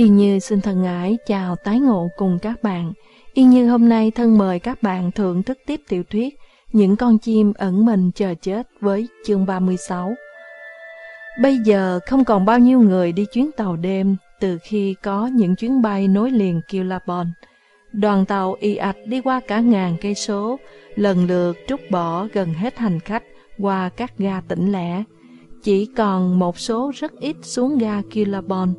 Yên Như xin thân ái chào tái ngộ cùng các bạn. Yên Như hôm nay thân mời các bạn thưởng thức tiếp tiểu thuyết Những con chim ẩn mình chờ chết với chương 36. Bây giờ không còn bao nhiêu người đi chuyến tàu đêm từ khi có những chuyến bay nối liền Kilabon. Đoàn tàu y ạch đi qua cả ngàn cây số, lần lượt trút bỏ gần hết hành khách qua các ga tỉnh lẻ. Chỉ còn một số rất ít xuống ga Kilabon.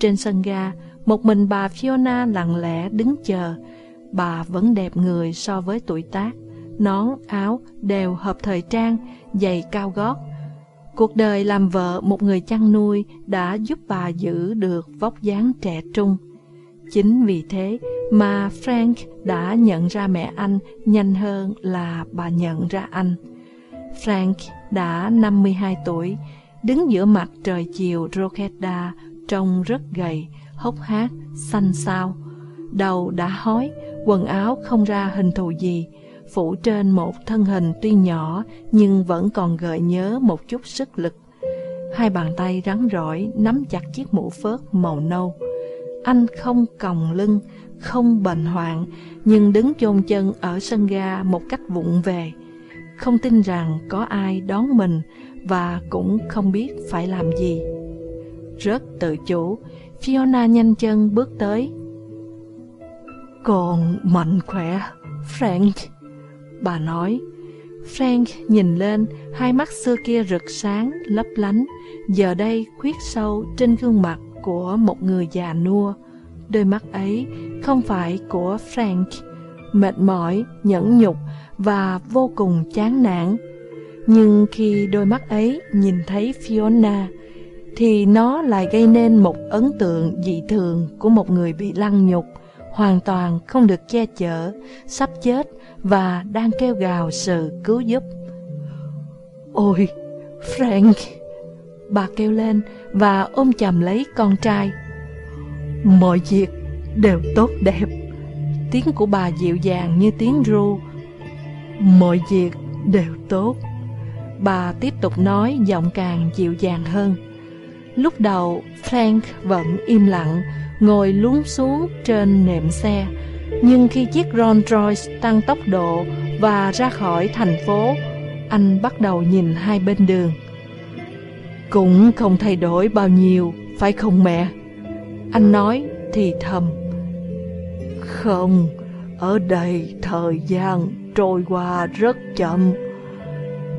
Trên sân ga, một mình bà Fiona lặng lẽ đứng chờ. Bà vẫn đẹp người so với tuổi tác, nón, áo đều hợp thời trang, giày cao gót. Cuộc đời làm vợ một người chăn nuôi đã giúp bà giữ được vóc dáng trẻ trung. Chính vì thế mà Frank đã nhận ra mẹ anh nhanh hơn là bà nhận ra anh. Frank đã 52 tuổi, đứng giữa mặt trời chiều Rocketada trông rất gầy, hốc hác, xanh xao. Đầu đã hói, quần áo không ra hình thù gì, phủ trên một thân hình tuy nhỏ nhưng vẫn còn gợi nhớ một chút sức lực. Hai bàn tay rắn rỏi nắm chặt chiếc mũ phớt màu nâu. Anh không còng lưng, không bệnh hoạn, nhưng đứng chôn chân ở sân ga một cách vụng về. Không tin rằng có ai đón mình và cũng không biết phải làm gì. Rất tự chủ, Fiona nhanh chân bước tới. Còn mạnh khỏe, Frank. Bà nói. Frank nhìn lên, hai mắt xưa kia rực sáng, lấp lánh, giờ đây khuyết sâu trên gương mặt của một người già nua. Đôi mắt ấy không phải của Frank, mệt mỏi, nhẫn nhục và vô cùng chán nản. Nhưng khi đôi mắt ấy nhìn thấy Fiona, thì nó lại gây nên một ấn tượng dị thường của một người bị lăng nhục, hoàn toàn không được che chở, sắp chết và đang kêu gào sự cứu giúp. Ôi, Frank! Bà kêu lên và ôm chầm lấy con trai. Mọi việc đều tốt đẹp. Tiếng của bà dịu dàng như tiếng ru. Mọi việc đều tốt. Bà tiếp tục nói giọng càng dịu dàng hơn. Lúc đầu, Frank vẫn im lặng, ngồi lún xuống trên nệm xe. Nhưng khi chiếc Rolls Royce tăng tốc độ và ra khỏi thành phố, anh bắt đầu nhìn hai bên đường. Cũng không thay đổi bao nhiêu, phải không mẹ? Anh nói thì thầm. Không, ở đây thời gian trôi qua rất chậm.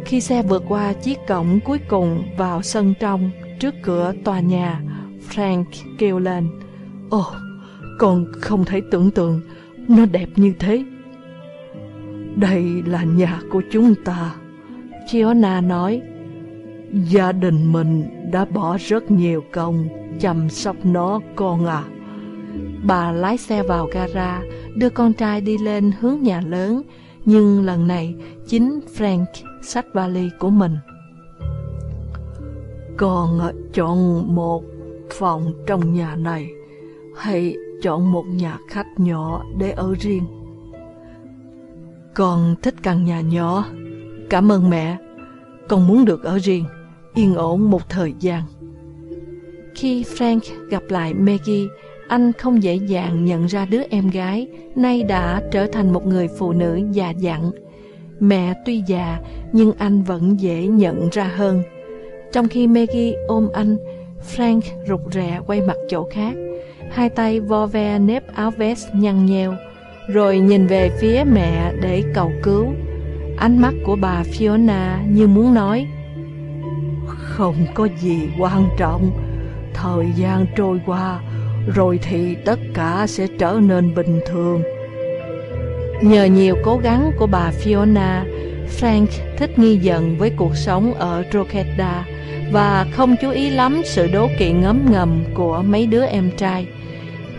Khi xe vượt qua chiếc cổng cuối cùng vào sân trong, trước cửa tòa nhà, Frank kêu lên. Ồ, oh, con không thể tưởng tượng nó đẹp như thế. Đây là nhà của chúng ta. Fiona nói, gia đình mình đã bỏ rất nhiều công chăm sóc nó con à. Bà lái xe vào gara, đưa con trai đi lên hướng nhà lớn, nhưng lần này chính Frank xách vali của mình. Con chọn một phòng trong nhà này hay chọn một nhà khách nhỏ để ở riêng? Con thích căn nhà nhỏ. Cảm ơn mẹ. Con muốn được ở riêng, yên ổn một thời gian. Khi Frank gặp lại Maggie, anh không dễ dàng nhận ra đứa em gái nay đã trở thành một người phụ nữ già dặn. Mẹ tuy già nhưng anh vẫn dễ nhận ra hơn. Trong khi Maggie ôm anh, Frank rụt rè quay mặt chỗ khác, hai tay vo ve nếp áo vest nhăn nheo, rồi nhìn về phía mẹ để cầu cứu. Ánh mắt của bà Fiona như muốn nói, Không có gì quan trọng, thời gian trôi qua, rồi thì tất cả sẽ trở nên bình thường. Nhờ nhiều cố gắng của bà Fiona, Frank thích nghi dần với cuộc sống ở Drogheda và không chú ý lắm sự đố kỵ ngấm ngầm của mấy đứa em trai.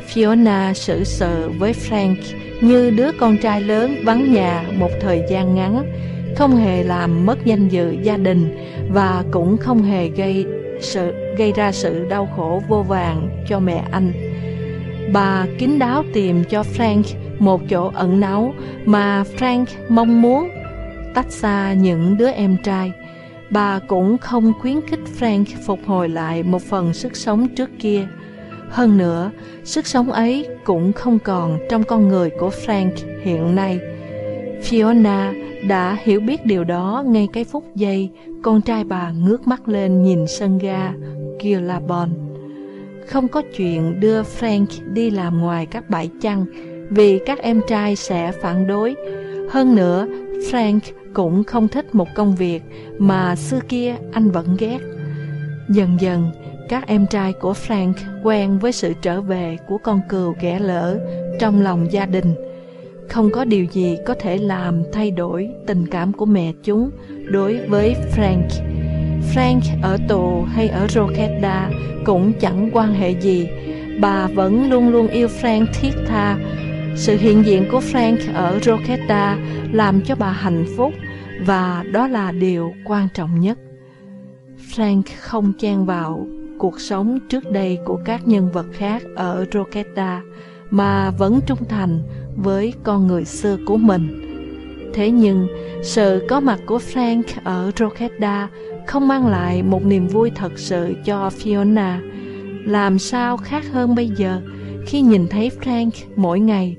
Fiona xử sự với Frank như đứa con trai lớn vắng nhà một thời gian ngắn, không hề làm mất danh dự gia đình và cũng không hề gây sự gây ra sự đau khổ vô vàng cho mẹ anh. Bà kín đáo tìm cho Frank một chỗ ẩn náu mà Frank mong muốn tách xa những đứa em trai. Bà cũng không khuyến khích Frank phục hồi lại một phần sức sống trước kia. Hơn nữa, sức sống ấy cũng không còn trong con người của Frank hiện nay. Fiona đã hiểu biết điều đó ngay cái phút giây con trai bà ngước mắt lên nhìn sân ga Gillabon. Không có chuyện đưa Frank đi làm ngoài các bãi chăn vì các em trai sẽ phản đối. Hơn nữa, Frank cũng không thích một công việc mà xưa kia anh vẫn ghét. Dần dần, các em trai của Frank quen với sự trở về của con cừu ghẻ lỡ trong lòng gia đình. Không có điều gì có thể làm thay đổi tình cảm của mẹ chúng đối với Frank. Frank ở tù hay ở Rokeda cũng chẳng quan hệ gì. Bà vẫn luôn luôn yêu Frank thiết tha. Sự hiện diện của Frank ở Rokeda làm cho bà hạnh phúc và đó là điều quan trọng nhất. Frank không chen vào cuộc sống trước đây của các nhân vật khác ở Roketa mà vẫn trung thành với con người xưa của mình. Thế nhưng, sự có mặt của Frank ở Roketa không mang lại một niềm vui thật sự cho Fiona. Làm sao khác hơn bây giờ khi nhìn thấy Frank mỗi ngày,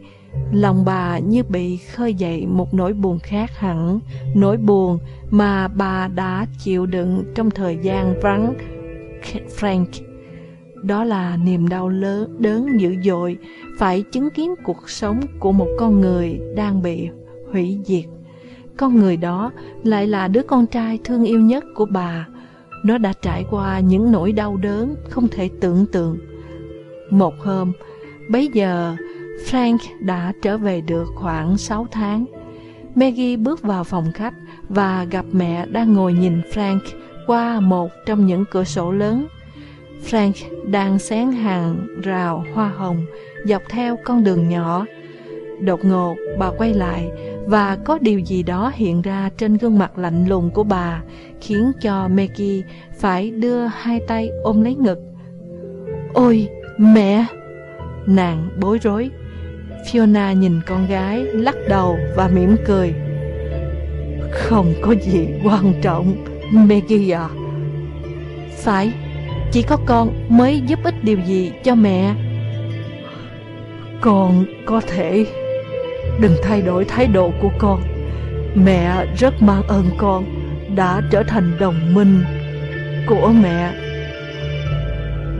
lòng bà như bị khơi dậy một nỗi buồn khác hẳn, nỗi buồn mà bà đã chịu đựng trong thời gian vắng Frank. Đó là niềm đau lớn đớn dữ dội phải chứng kiến cuộc sống của một con người đang bị hủy diệt. Con người đó lại là đứa con trai thương yêu nhất của bà. Nó đã trải qua những nỗi đau đớn không thể tưởng tượng. Một hôm, bấy giờ Frank đã trở về được khoảng 6 tháng. Maggie bước vào phòng khách và gặp mẹ đang ngồi nhìn Frank qua một trong những cửa sổ lớn. Frank đang xén hàng rào hoa hồng dọc theo con đường nhỏ. Đột ngột bà quay lại và có điều gì đó hiện ra trên gương mặt lạnh lùng của bà khiến cho Maggie phải đưa hai tay ôm lấy ngực. Ôi, mẹ! Nàng bối rối. Fiona nhìn con gái, lắc đầu và mỉm cười. Không có gì quan trọng, Maggie à. Phải, chỉ có con mới giúp ích điều gì cho mẹ. Con có thể Đừng thay đổi thái độ của con Mẹ rất mang ơn con Đã trở thành đồng minh Của mẹ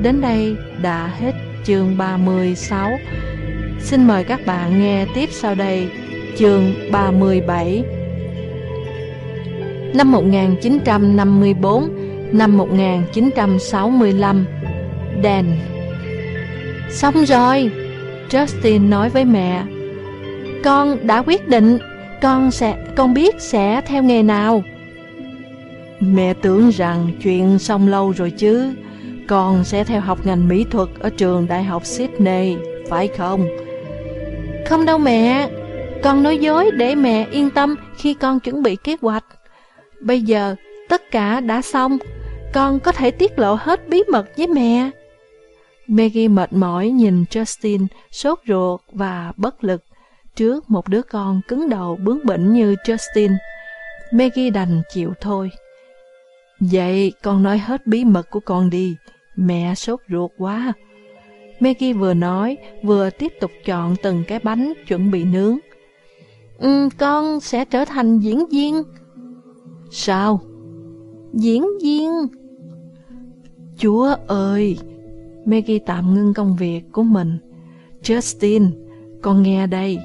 Đến đây đã hết chương 36 Xin mời các bạn nghe tiếp sau đây. Chương 37 Năm 1954 Năm 1965 Đèn. Xong rồi, Justin nói với mẹ, Con đã quyết định Con sẽ, con biết sẽ theo nghề nào. Mẹ tưởng rằng chuyện xong lâu rồi chứ. Con sẽ theo học ngành mỹ thuật Ở trường Đại học Sydney Phải không? Không đâu mẹ. Con nói dối để mẹ yên tâm Khi con chuẩn bị kế hoạch. Bây giờ tất cả đã xong Con có thể tiết lộ hết bí mật với mẹ. Maggie mệt mỏi nhìn Justin sốt ruột và bất lực trước một đứa con cứng đầu bướng bỉnh như Justin. Maggie đành chịu thôi. Vậy con nói hết bí mật của con đi, mẹ sốt ruột quá. Maggie vừa nói, vừa tiếp tục chọn từng cái bánh chuẩn bị nướng. Ừ, con sẽ trở thành diễn viên. Sao? Diễn viên. Chúa ơi! Maggie tạm ngưng công việc của mình. Justin, con nghe đây.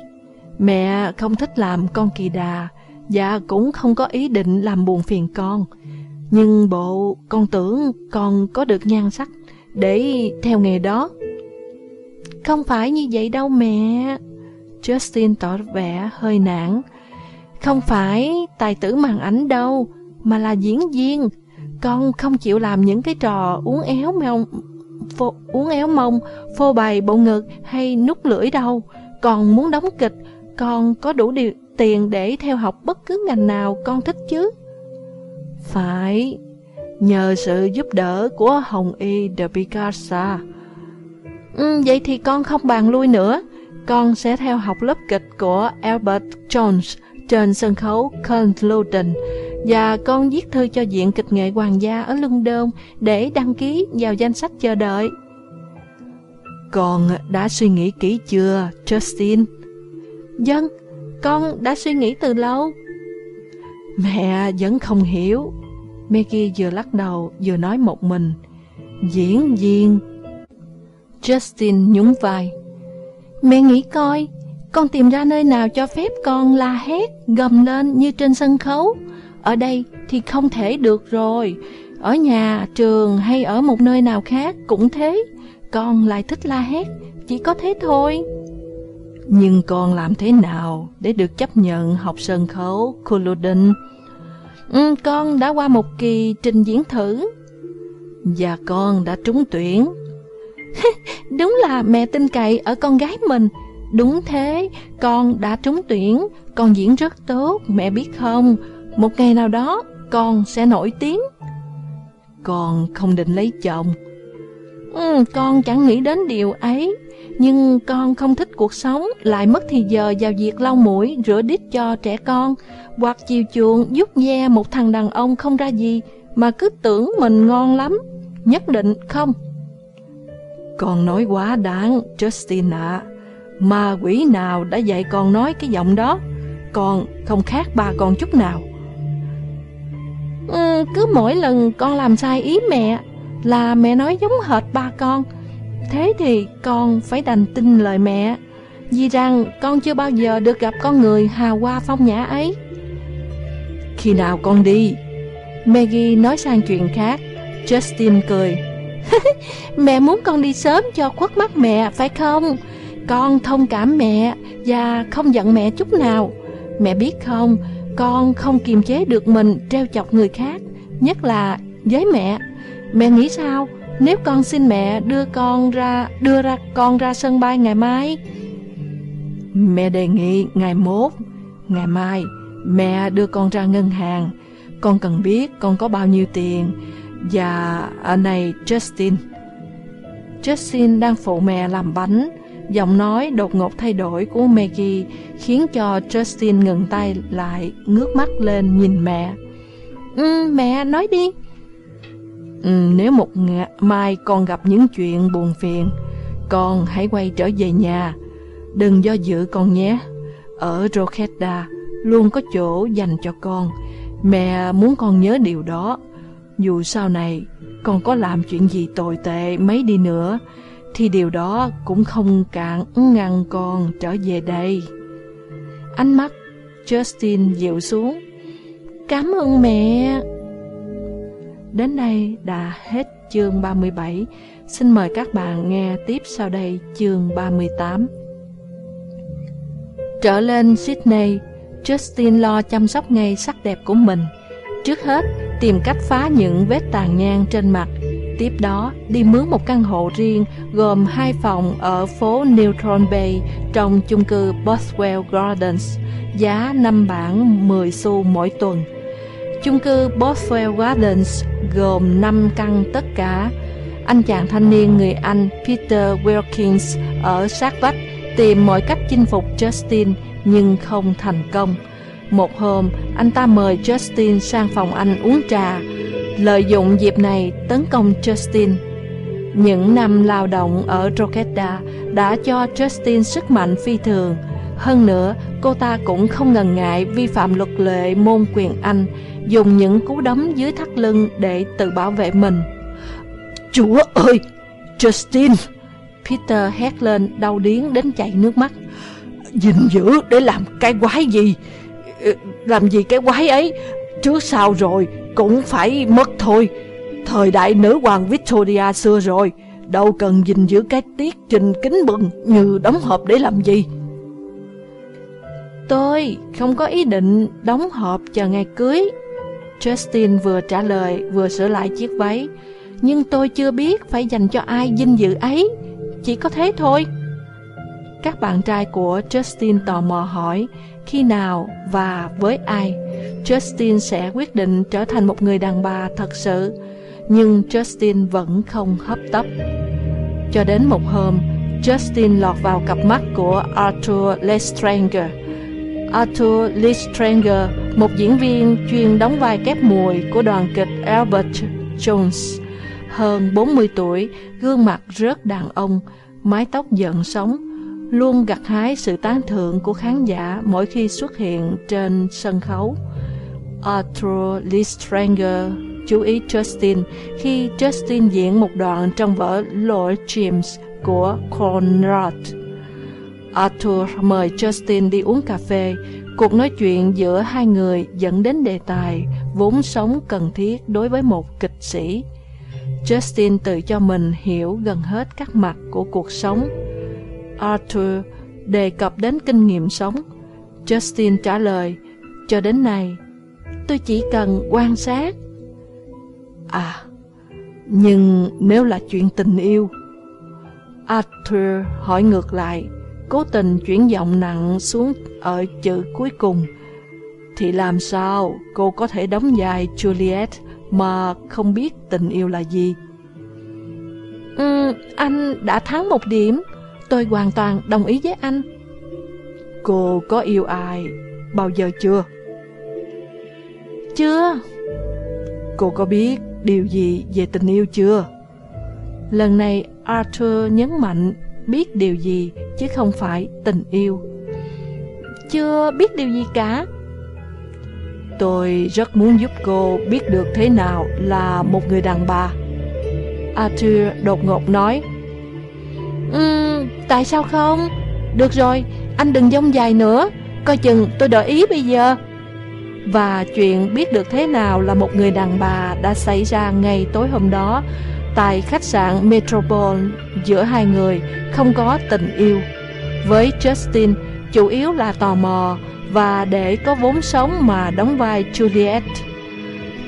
Mẹ không thích làm con kỳ đà và cũng không có ý định làm buồn phiền con. Nhưng bộ con tưởng con có được nhan sắc để theo nghề đó. Không phải như vậy đâu mẹ. Justin tỏ vẻ hơi nản. Không phải tài tử màn ảnh đâu, mà là diễn viên. Con không chịu làm những cái trò uống éo mông phô, uống éo mông, phô bày bộ ngực hay nút lưỡi đâu. Còn muốn đóng kịch, con có đủ điều tiền để theo học bất cứ ngành nào con thích chứ? Phải, nhờ sự giúp đỡ của Hồng Y de Picasa. Ừ, vậy thì con không bàn lui nữa. Con sẽ theo học lớp kịch của Albert Jones trên sân khấu Conclusion và con viết thư cho Viện Kịch nghệ Hoàng gia ở London để đăng ký vào danh sách chờ đợi. Con đã suy nghĩ kỹ chưa, Justin? Dân, con đã suy nghĩ từ lâu. Mẹ vẫn không hiểu. Maggie vừa lắc đầu vừa nói một mình. Diễn viên. Justin nhún vai. Mẹ nghĩ coi, con tìm ra nơi nào cho phép con la hét, gầm lên như trên sân khấu. Ở đây thì không thể được rồi. Ở nhà, trường hay ở một nơi nào khác cũng thế. Con lại thích la hét, chỉ có thế thôi. Nhưng con làm thế nào để được chấp nhận học sân khấu Culloden? Ừ, con đã qua một kỳ trình diễn thử. Và con đã trúng tuyển. Đúng là mẹ tin cậy ở con gái mình. Đúng thế, con đã trúng tuyển, con diễn rất tốt, mẹ biết không? Một ngày nào đó, con sẽ nổi tiếng. Con không định lấy chồng. Ừ, con chẳng nghĩ đến điều ấy. Nhưng con không thích cuộc sống, lại mất thì giờ vào việc lau mũi, rửa đít cho trẻ con, hoặc chiều chuộng giúp ve một thằng đàn ông không ra gì, mà cứ tưởng mình ngon lắm. Nhất định không. Con nói quá đáng, Justin ạ. À. Ma quỷ nào đã dạy con nói cái giọng đó? Con không khác ba con chút nào. Ừ, cứ mỗi lần con làm sai ý mẹ là mẹ nói giống hệt ba con. Thế thì con phải đành tin lời mẹ, vì rằng con chưa bao giờ được gặp con người hào hoa phong nhã ấy. Khi nào con đi? Maggie nói sang chuyện khác. Justin cười. mẹ muốn con đi sớm cho khuất mắt mẹ, phải không? Con thông cảm mẹ và không giận mẹ chút nào. Mẹ biết không, con không kiềm chế được mình treo chọc người khác, nhất là với mẹ. Mẹ nghĩ sao nếu con xin mẹ đưa con ra đưa ra con ra sân bay ngày mai? Mẹ đề nghị ngày mốt, ngày mai mẹ đưa con ra ngân hàng. Con cần biết con có bao nhiêu tiền và ở này Justin. Justin đang phụ mẹ làm bánh. Giọng nói đột ngột thay đổi của Maggie khiến cho Justin ngừng tay lại, ngước mắt lên nhìn mẹ. Ừ, mẹ nói đi. Ừ, nếu một mai con gặp những chuyện buồn phiền, con hãy quay trở về nhà. Đừng do dự con nhé. Ở Roketa luôn có chỗ dành cho con. Mẹ muốn con nhớ điều đó. Dù sau này con có làm chuyện gì tồi tệ mấy đi nữa, thì điều đó cũng không cản ngăn con trở về đây. Ánh mắt Justin dịu xuống. Cảm ơn mẹ. Đến đây đã hết chương 37. Xin mời các bạn nghe tiếp sau đây chương 38. Trở lên Sydney, Justin lo chăm sóc ngay sắc đẹp của mình. Trước hết, tìm cách phá những vết tàn nhang trên mặt. Tiếp đó, đi mướn một căn hộ riêng gồm hai phòng ở phố Neutron Bay trong chung cư Boswell Gardens, giá 5 bảng 10 xu mỗi tuần. Chung cư Boswell Gardens gồm 5 căn tất cả. Anh chàng thanh niên người Anh Peter Wilkins ở sát vách tìm mọi cách chinh phục Justin nhưng không thành công. Một hôm, anh ta mời Justin sang phòng anh uống trà, lợi dụng dịp này tấn công Justin. Những năm lao động ở Drogheda đã cho Justin sức mạnh phi thường. Hơn nữa, cô ta cũng không ngần ngại vi phạm luật lệ môn quyền Anh, dùng những cú đấm dưới thắt lưng để tự bảo vệ mình. Chúa ơi! Justin! Peter hét lên đau điếng đến chảy nước mắt. Gìn giữ để làm cái quái gì? Ờ, làm gì cái quái ấy? Trước sau rồi cũng phải mất thôi. Thời đại nữ hoàng Victoria xưa rồi, đâu cần gìn giữ cái tiết trình kính bừng như đóng hộp để làm gì. Tôi không có ý định đóng hộp chờ ngày cưới. Justin vừa trả lời vừa sửa lại chiếc váy. Nhưng tôi chưa biết phải dành cho ai dinh dự ấy. Chỉ có thế thôi. Các bạn trai của Justin tò mò hỏi khi nào và với ai Justin sẽ quyết định trở thành một người đàn bà thật sự. Nhưng Justin vẫn không hấp tấp. Cho đến một hôm, Justin lọt vào cặp mắt của Arthur Lestrange. Arthur Lestrange, một diễn viên chuyên đóng vai kép mùi của đoàn kịch Albert Jones. Hơn 40 tuổi, gương mặt rất đàn ông, mái tóc giận sống, luôn gặt hái sự tán thưởng của khán giả mỗi khi xuất hiện trên sân khấu. Arthur Listranger chú ý Justin khi Justin diễn một đoạn trong vở Lord James của Conrad. Arthur mời Justin đi uống cà phê. Cuộc nói chuyện giữa hai người dẫn đến đề tài vốn sống cần thiết đối với một kịch sĩ. Justin tự cho mình hiểu gần hết các mặt của cuộc sống. Arthur đề cập đến kinh nghiệm sống. Justin trả lời, cho đến nay, tôi chỉ cần quan sát. À, nhưng nếu là chuyện tình yêu, Arthur hỏi ngược lại, cố tình chuyển giọng nặng xuống ở chữ cuối cùng. Thì làm sao cô có thể đóng vai Juliet mà không biết tình yêu là gì? Ừ, anh đã thắng một điểm, tôi hoàn toàn đồng ý với anh. Cô có yêu ai bao giờ chưa? Chưa. Cô có biết điều gì về tình yêu chưa? Lần này Arthur nhấn mạnh biết điều gì chứ không phải tình yêu. Chưa biết điều gì cả. Tôi rất muốn giúp cô biết được thế nào là một người đàn bà. Arthur đột ngột nói. Um, tại sao không? Được rồi, anh đừng dông dài nữa. Coi chừng tôi đợi ý bây giờ. Và chuyện biết được thế nào là một người đàn bà đã xảy ra ngày tối hôm đó tại khách sạn Metropole giữa hai người không có tình yêu. Với Justin, chủ yếu là tò mò và để có vốn sống mà đóng vai Juliet.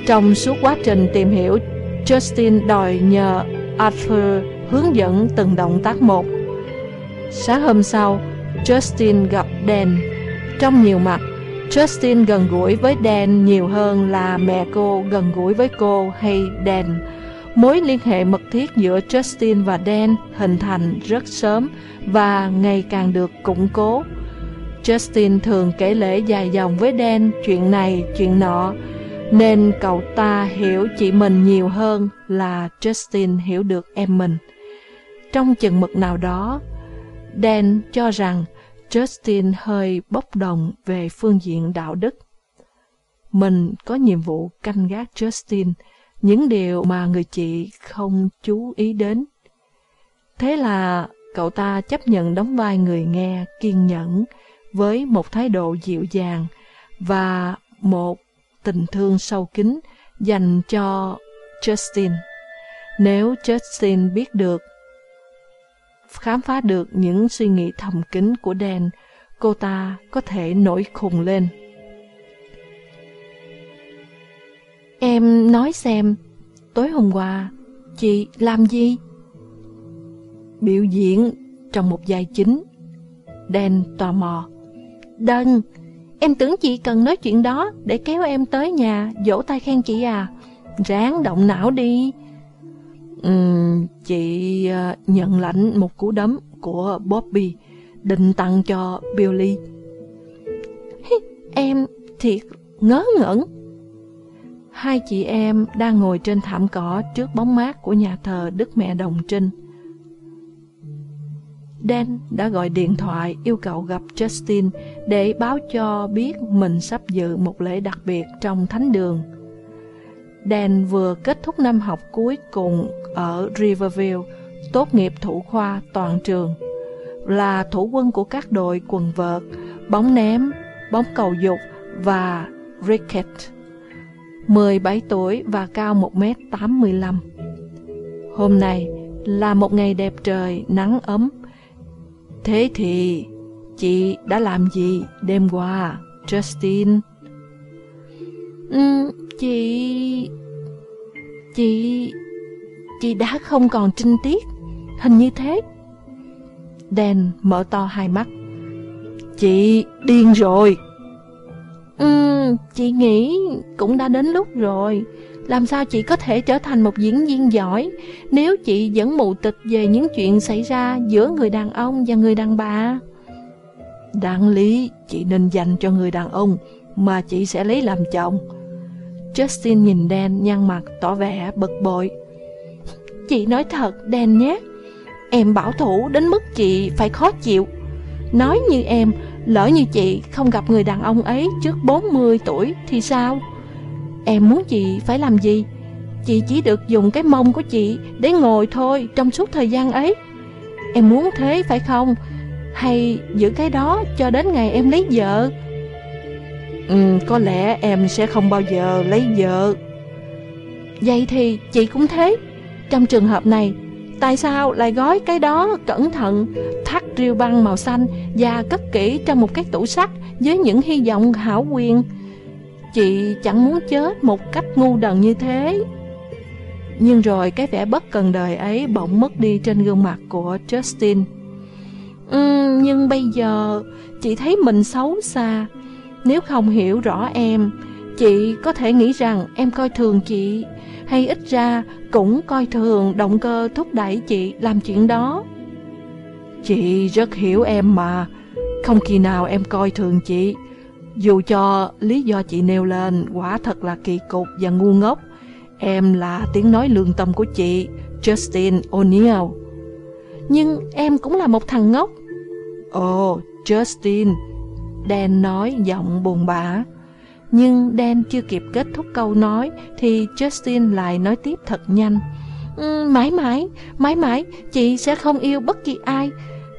Trong suốt quá trình tìm hiểu, Justin đòi nhờ Arthur hướng dẫn từng động tác một. Sáng hôm sau, Justin gặp Dan. Trong nhiều mặt, Justin gần gũi với Dan nhiều hơn là mẹ cô gần gũi với cô hay Dan. Mối liên hệ mật thiết giữa Justin và Dan hình thành rất sớm và ngày càng được củng cố. Justin thường kể lễ dài dòng với Dan chuyện này, chuyện nọ, nên cậu ta hiểu chị mình nhiều hơn là Justin hiểu được em mình. Trong chừng mực nào đó, Dan cho rằng Justin hơi bốc đồng về phương diện đạo đức. Mình có nhiệm vụ canh gác Justin, những điều mà người chị không chú ý đến. Thế là cậu ta chấp nhận đóng vai người nghe kiên nhẫn với một thái độ dịu dàng và một tình thương sâu kín dành cho Justin. Nếu Justin biết được, khám phá được những suy nghĩ thầm kín của Dan, cô ta có thể nổi khùng lên. Em nói xem, tối hôm qua, chị làm gì? Biểu diễn trong một vai chính. Đen tò mò. đơn em tưởng chị cần nói chuyện đó để kéo em tới nhà vỗ tay khen chị à. Ráng động não đi. Uhm, chị ờ, nhận lãnh một cú đấm của Bobby định tặng cho Billy. em thiệt ngớ ngẩn. Hai chị em đang ngồi trên thảm cỏ trước bóng mát của nhà thờ Đức Mẹ Đồng Trinh. Dan đã gọi điện thoại yêu cầu gặp Justin để báo cho biết mình sắp dự một lễ đặc biệt trong thánh đường. Dan vừa kết thúc năm học cuối cùng ở Riverview, tốt nghiệp thủ khoa toàn trường, là thủ quân của các đội quần vợt, bóng ném, bóng cầu dục và cricket. 17 tuổi và cao 1m85. Hôm nay là một ngày đẹp trời, nắng ấm. Thế thì, chị đã làm gì đêm qua, Justin? Ừ, chị... Chị... Chị đã không còn trinh tiết, hình như thế. Dan mở to hai mắt. Chị điên rồi. Ừ, chị nghĩ cũng đã đến lúc rồi. Làm sao chị có thể trở thành một diễn viên giỏi nếu chị vẫn mù tịch về những chuyện xảy ra giữa người đàn ông và người đàn bà? Đáng lý chị nên dành cho người đàn ông mà chị sẽ lấy làm chồng. Justin nhìn Dan nhăn mặt tỏ vẻ bực bội. Chị nói thật Dan nhé, Em bảo thủ đến mức chị phải khó chịu Nói như em, lỡ như chị không gặp người đàn ông ấy trước 40 tuổi thì sao? Em muốn chị phải làm gì? Chị chỉ được dùng cái mông của chị để ngồi thôi trong suốt thời gian ấy. Em muốn thế phải không? Hay giữ cái đó cho đến ngày em lấy vợ? Ừ, có lẽ em sẽ không bao giờ lấy vợ. Vậy thì chị cũng thế. Trong trường hợp này, tại sao lại gói cái đó cẩn thận, thắt riêu băng màu xanh và cất kỹ trong một cái tủ sắt với những hy vọng hảo quyền? Chị chẳng muốn chết một cách ngu đần như thế. Nhưng rồi cái vẻ bất cần đời ấy bỗng mất đi trên gương mặt của Justin. Ừ, nhưng bây giờ chị thấy mình xấu xa. Nếu không hiểu rõ em, chị có thể nghĩ rằng em coi thường chị, hay ít ra cũng coi thường động cơ thúc đẩy chị làm chuyện đó. Chị rất hiểu em mà, không khi nào em coi thường chị. Dù cho lý do chị nêu lên quả thật là kỳ cục và ngu ngốc, em là tiếng nói lương tâm của chị, Justin O'Neill. Nhưng em cũng là một thằng ngốc. Ồ, oh, Justin, Dan nói giọng buồn bã. Nhưng Dan chưa kịp kết thúc câu nói thì Justin lại nói tiếp thật nhanh. Ừ, mãi mãi, mãi mãi, chị sẽ không yêu bất kỳ ai.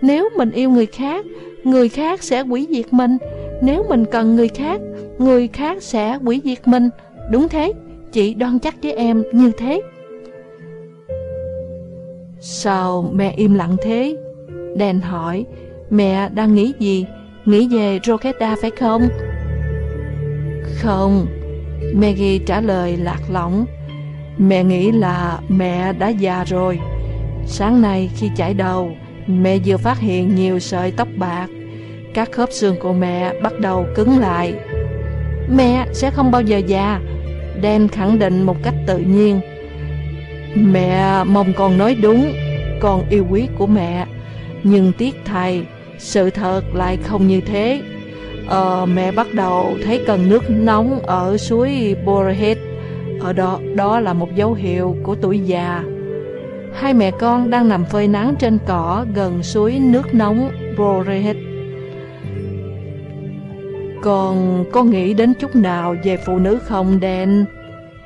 Nếu mình yêu người khác, người khác sẽ hủy diệt mình. Nếu mình cần người khác, người khác sẽ hủy diệt mình. Đúng thế, chị đoan chắc với em như thế. Sao mẹ im lặng thế? Dan hỏi, mẹ đang nghĩ gì? Nghĩ về Roketa phải không? Không, Maggie trả lời lạc lõng. Mẹ nghĩ là mẹ đã già rồi. Sáng nay khi chải đầu, mẹ vừa phát hiện nhiều sợi tóc bạc. Các khớp xương của mẹ bắt đầu cứng lại. Mẹ sẽ không bao giờ già, Dan khẳng định một cách tự nhiên. Mẹ mong con nói đúng, con yêu quý của mẹ. Nhưng tiếc thầy, sự thật lại không như thế. Ờ, mẹ bắt đầu thấy cần nước nóng ở suối Borehead. Ở đó, đó là một dấu hiệu của tuổi già. Hai mẹ con đang nằm phơi nắng trên cỏ gần suối nước nóng Borehead. Còn có nghĩ đến chút nào về phụ nữ không, Dan?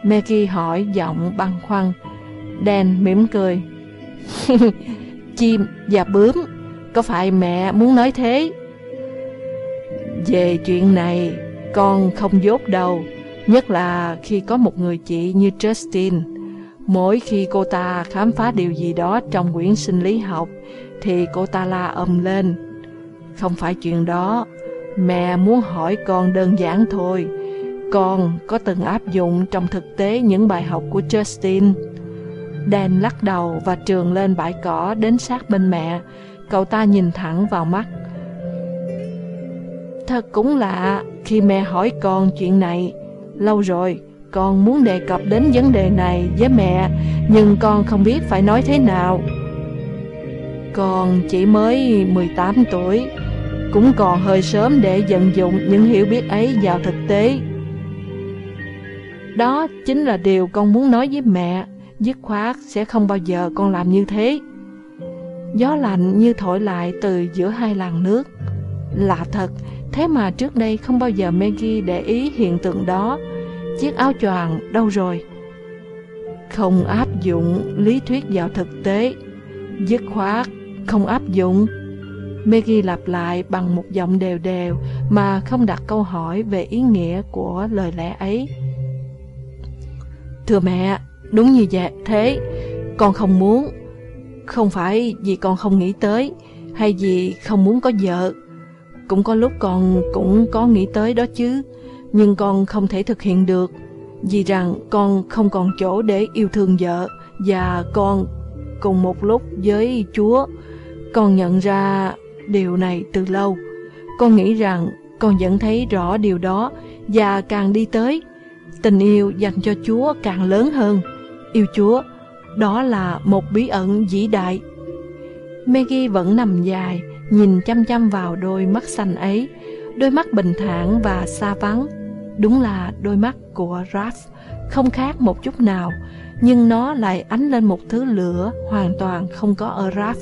Maggie hỏi giọng băn khoăn. Dan mỉm cười. Chim và bướm, có phải mẹ muốn nói thế? Về chuyện này, con không dốt đâu, nhất là khi có một người chị như Justin. Mỗi khi cô ta khám phá điều gì đó trong quyển sinh lý học, thì cô ta la ầm lên. Không phải chuyện đó, mẹ muốn hỏi con đơn giản thôi. Con có từng áp dụng trong thực tế những bài học của Justin? Dan lắc đầu và trường lên bãi cỏ đến sát bên mẹ. Cậu ta nhìn thẳng vào mắt Thật cũng lạ khi mẹ hỏi con chuyện này. Lâu rồi, con muốn đề cập đến vấn đề này với mẹ, nhưng con không biết phải nói thế nào. Con chỉ mới 18 tuổi, cũng còn hơi sớm để vận dụng những hiểu biết ấy vào thực tế. Đó chính là điều con muốn nói với mẹ, dứt khoát sẽ không bao giờ con làm như thế. Gió lạnh như thổi lại từ giữa hai làn nước. Lạ thật, Thế mà trước đây không bao giờ Maggie để ý hiện tượng đó. Chiếc áo choàng đâu rồi? Không áp dụng lý thuyết vào thực tế. Dứt khoát, không áp dụng. Maggie lặp lại bằng một giọng đều đều mà không đặt câu hỏi về ý nghĩa của lời lẽ ấy. Thưa mẹ, đúng như vậy thế, con không muốn. Không phải vì con không nghĩ tới, hay vì không muốn có vợ, cũng có lúc con cũng có nghĩ tới đó chứ, nhưng con không thể thực hiện được, vì rằng con không còn chỗ để yêu thương vợ và con cùng một lúc với Chúa. Con nhận ra điều này từ lâu. Con nghĩ rằng con vẫn thấy rõ điều đó và càng đi tới, tình yêu dành cho Chúa càng lớn hơn. Yêu Chúa, đó là một bí ẩn vĩ đại. Maggie vẫn nằm dài, nhìn chăm chăm vào đôi mắt xanh ấy, đôi mắt bình thản và xa vắng. Đúng là đôi mắt của Raph không khác một chút nào, nhưng nó lại ánh lên một thứ lửa hoàn toàn không có ở Raph.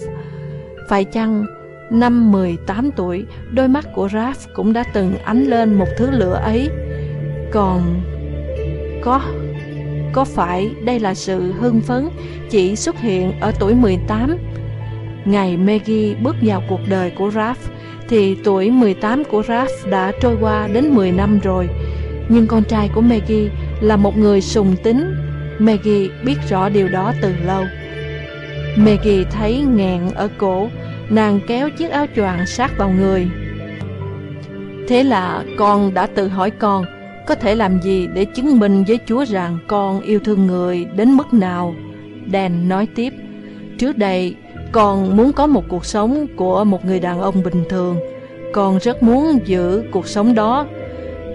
Phải chăng năm 18 tuổi, đôi mắt của Raph cũng đã từng ánh lên một thứ lửa ấy? Còn có có phải đây là sự hưng phấn chỉ xuất hiện ở tuổi 18? Ngày Maggie bước vào cuộc đời của Raph thì tuổi 18 của Raph đã trôi qua đến 10 năm rồi. Nhưng con trai của Maggie là một người sùng tính. Maggie biết rõ điều đó từ lâu. Maggie thấy nghẹn ở cổ, nàng kéo chiếc áo choàng sát vào người. Thế là con đã tự hỏi con, có thể làm gì để chứng minh với Chúa rằng con yêu thương người đến mức nào? Dan nói tiếp, trước đây con muốn có một cuộc sống của một người đàn ông bình thường. Con rất muốn giữ cuộc sống đó.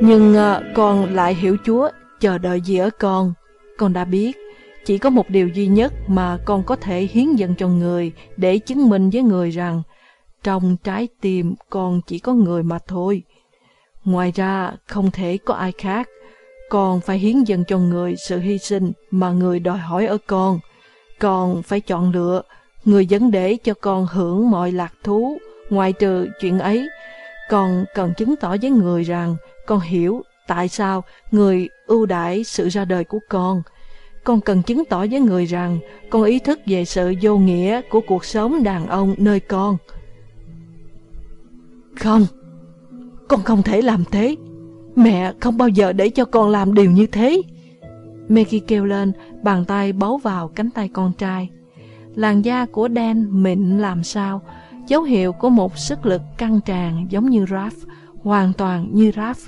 Nhưng à, con lại hiểu Chúa chờ đợi gì ở con. Con đã biết, chỉ có một điều duy nhất mà con có thể hiến dâng cho người để chứng minh với người rằng trong trái tim con chỉ có người mà thôi. Ngoài ra, không thể có ai khác. Con phải hiến dâng cho người sự hy sinh mà người đòi hỏi ở con. Con phải chọn lựa Người vẫn để cho con hưởng mọi lạc thú, ngoài trừ chuyện ấy. Con cần chứng tỏ với người rằng con hiểu tại sao người ưu đãi sự ra đời của con. Con cần chứng tỏ với người rằng con ý thức về sự vô nghĩa của cuộc sống đàn ông nơi con. Không, con không thể làm thế. Mẹ không bao giờ để cho con làm điều như thế. Maggie kêu lên, bàn tay bấu vào cánh tay con trai. Làn da của Dan mịn làm sao, dấu hiệu của một sức lực căng tràn giống như Raph, hoàn toàn như Raph.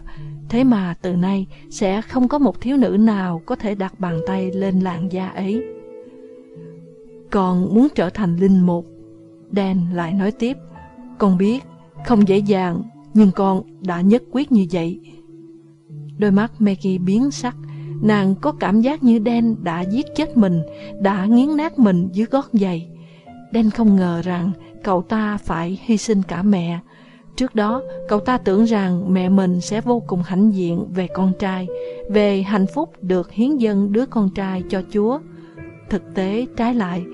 Thế mà từ nay sẽ không có một thiếu nữ nào có thể đặt bàn tay lên làn da ấy. Còn muốn trở thành linh mục, Dan lại nói tiếp, con biết không dễ dàng, nhưng con đã nhất quyết như vậy. Đôi mắt Maggie biến sắc, Nàng có cảm giác như đen đã giết chết mình, đã nghiến nát mình dưới gót giày. Đen không ngờ rằng cậu ta phải hy sinh cả mẹ. Trước đó, cậu ta tưởng rằng mẹ mình sẽ vô cùng hãnh diện về con trai, về hạnh phúc được hiến dâng đứa con trai cho Chúa. Thực tế trái lại,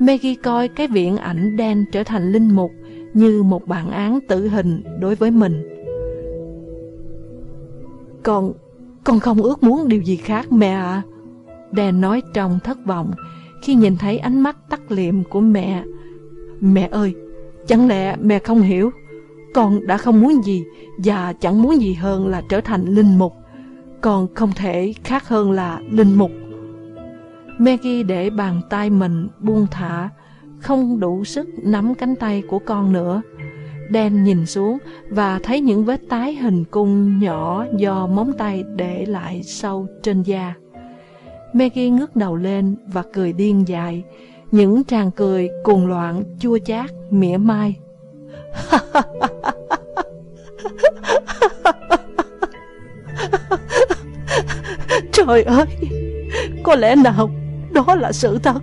Maggie coi cái viện ảnh đen trở thành linh mục như một bản án tử hình đối với mình. Còn con không ước muốn điều gì khác mẹ ạ. À. Dan nói trong thất vọng khi nhìn thấy ánh mắt tắt liệm của mẹ. Mẹ ơi, chẳng lẽ mẹ không hiểu? Con đã không muốn gì và chẳng muốn gì hơn là trở thành linh mục. Con không thể khác hơn là linh mục. Maggie để bàn tay mình buông thả, không đủ sức nắm cánh tay của con nữa. Đen nhìn xuống và thấy những vết tái hình cung nhỏ do móng tay để lại sâu trên da. Maggie ngước đầu lên và cười điên dại, những tràng cười cuồng loạn, chua chát, mỉa mai. Trời ơi, có lẽ nào đó là sự thật.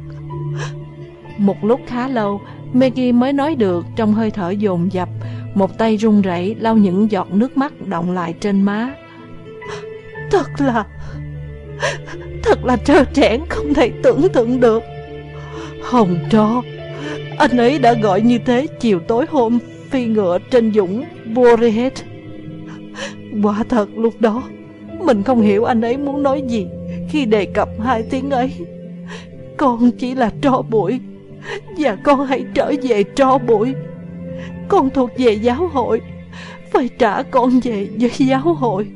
Một lúc khá lâu, Maggie mới nói được trong hơi thở dồn dập, một tay run rẩy lau những giọt nước mắt động lại trên má. Thật là... Thật là trơ trẽn không thể tưởng tượng được. Hồng Tro, anh ấy đã gọi như thế chiều tối hôm phi ngựa trên dũng Borehead. Quả thật lúc đó, mình không hiểu anh ấy muốn nói gì khi đề cập hai tiếng ấy. Con chỉ là trò bụi và con hãy trở về tro bụi. Con thuộc về giáo hội, Phải trả con về với giáo hội.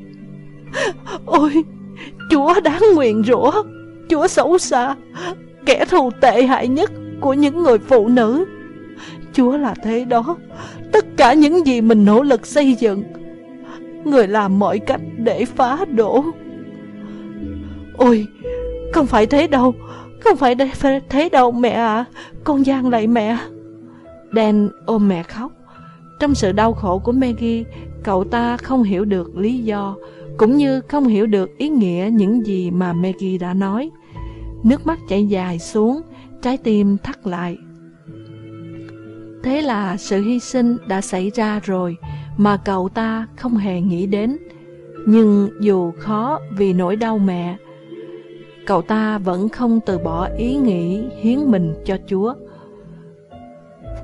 Ôi, Chúa đáng nguyện rủa, Chúa xấu xa, Kẻ thù tệ hại nhất của những người phụ nữ. Chúa là thế đó, Tất cả những gì mình nỗ lực xây dựng, Người làm mọi cách để phá đổ. Ôi, Không phải thế đâu không phải thế đâu mẹ ạ. À. Con gian lại mẹ. Dan ôm mẹ khóc. Trong sự đau khổ của Maggie Cậu ta không hiểu được lý do Cũng như không hiểu được ý nghĩa những gì mà Maggie đã nói. Nước mắt chảy dài xuống Trái tim thắt lại. Thế là sự hy sinh đã xảy ra rồi Mà cậu ta không hề nghĩ đến. Nhưng dù khó vì nỗi đau mẹ, cậu ta vẫn không từ bỏ ý nghĩ hiến mình cho Chúa.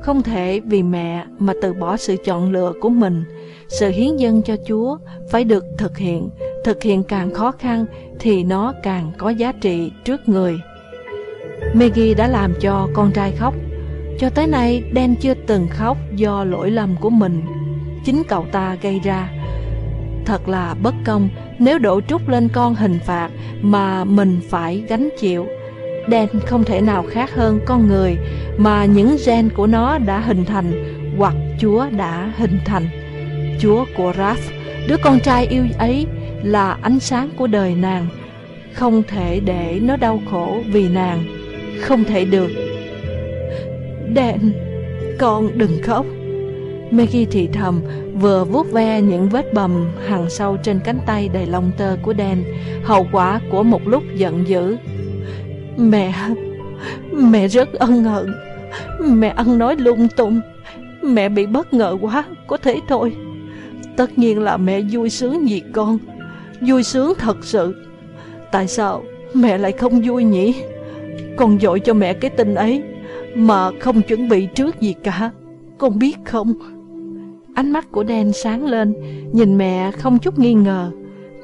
Không thể vì mẹ mà từ bỏ sự chọn lựa của mình, sự hiến dân cho Chúa phải được thực hiện, thực hiện càng khó khăn thì nó càng có giá trị trước người. Maggie đã làm cho con trai khóc, cho tới nay Dan chưa từng khóc do lỗi lầm của mình, chính cậu ta gây ra. Thật là bất công nếu đổ trút lên con hình phạt mà mình phải gánh chịu. Dan không thể nào khác hơn con người mà những gen của nó đã hình thành hoặc Chúa đã hình thành. Chúa của Raph, đứa con trai yêu ấy là ánh sáng của đời nàng. Không thể để nó đau khổ vì nàng. Không thể được. Dan, con đừng khóc. Maggie thì thầm, vừa vuốt ve những vết bầm hằn sâu trên cánh tay đầy lông tơ của Dan, hậu quả của một lúc giận dữ. Mẹ, mẹ rất ân hận, mẹ ăn nói lung tung, mẹ bị bất ngờ quá, có thế thôi. Tất nhiên là mẹ vui sướng vì con, vui sướng thật sự. Tại sao mẹ lại không vui nhỉ? Con dội cho mẹ cái tin ấy, mà không chuẩn bị trước gì cả, con biết không? Ánh mắt của Dan sáng lên, nhìn mẹ không chút nghi ngờ.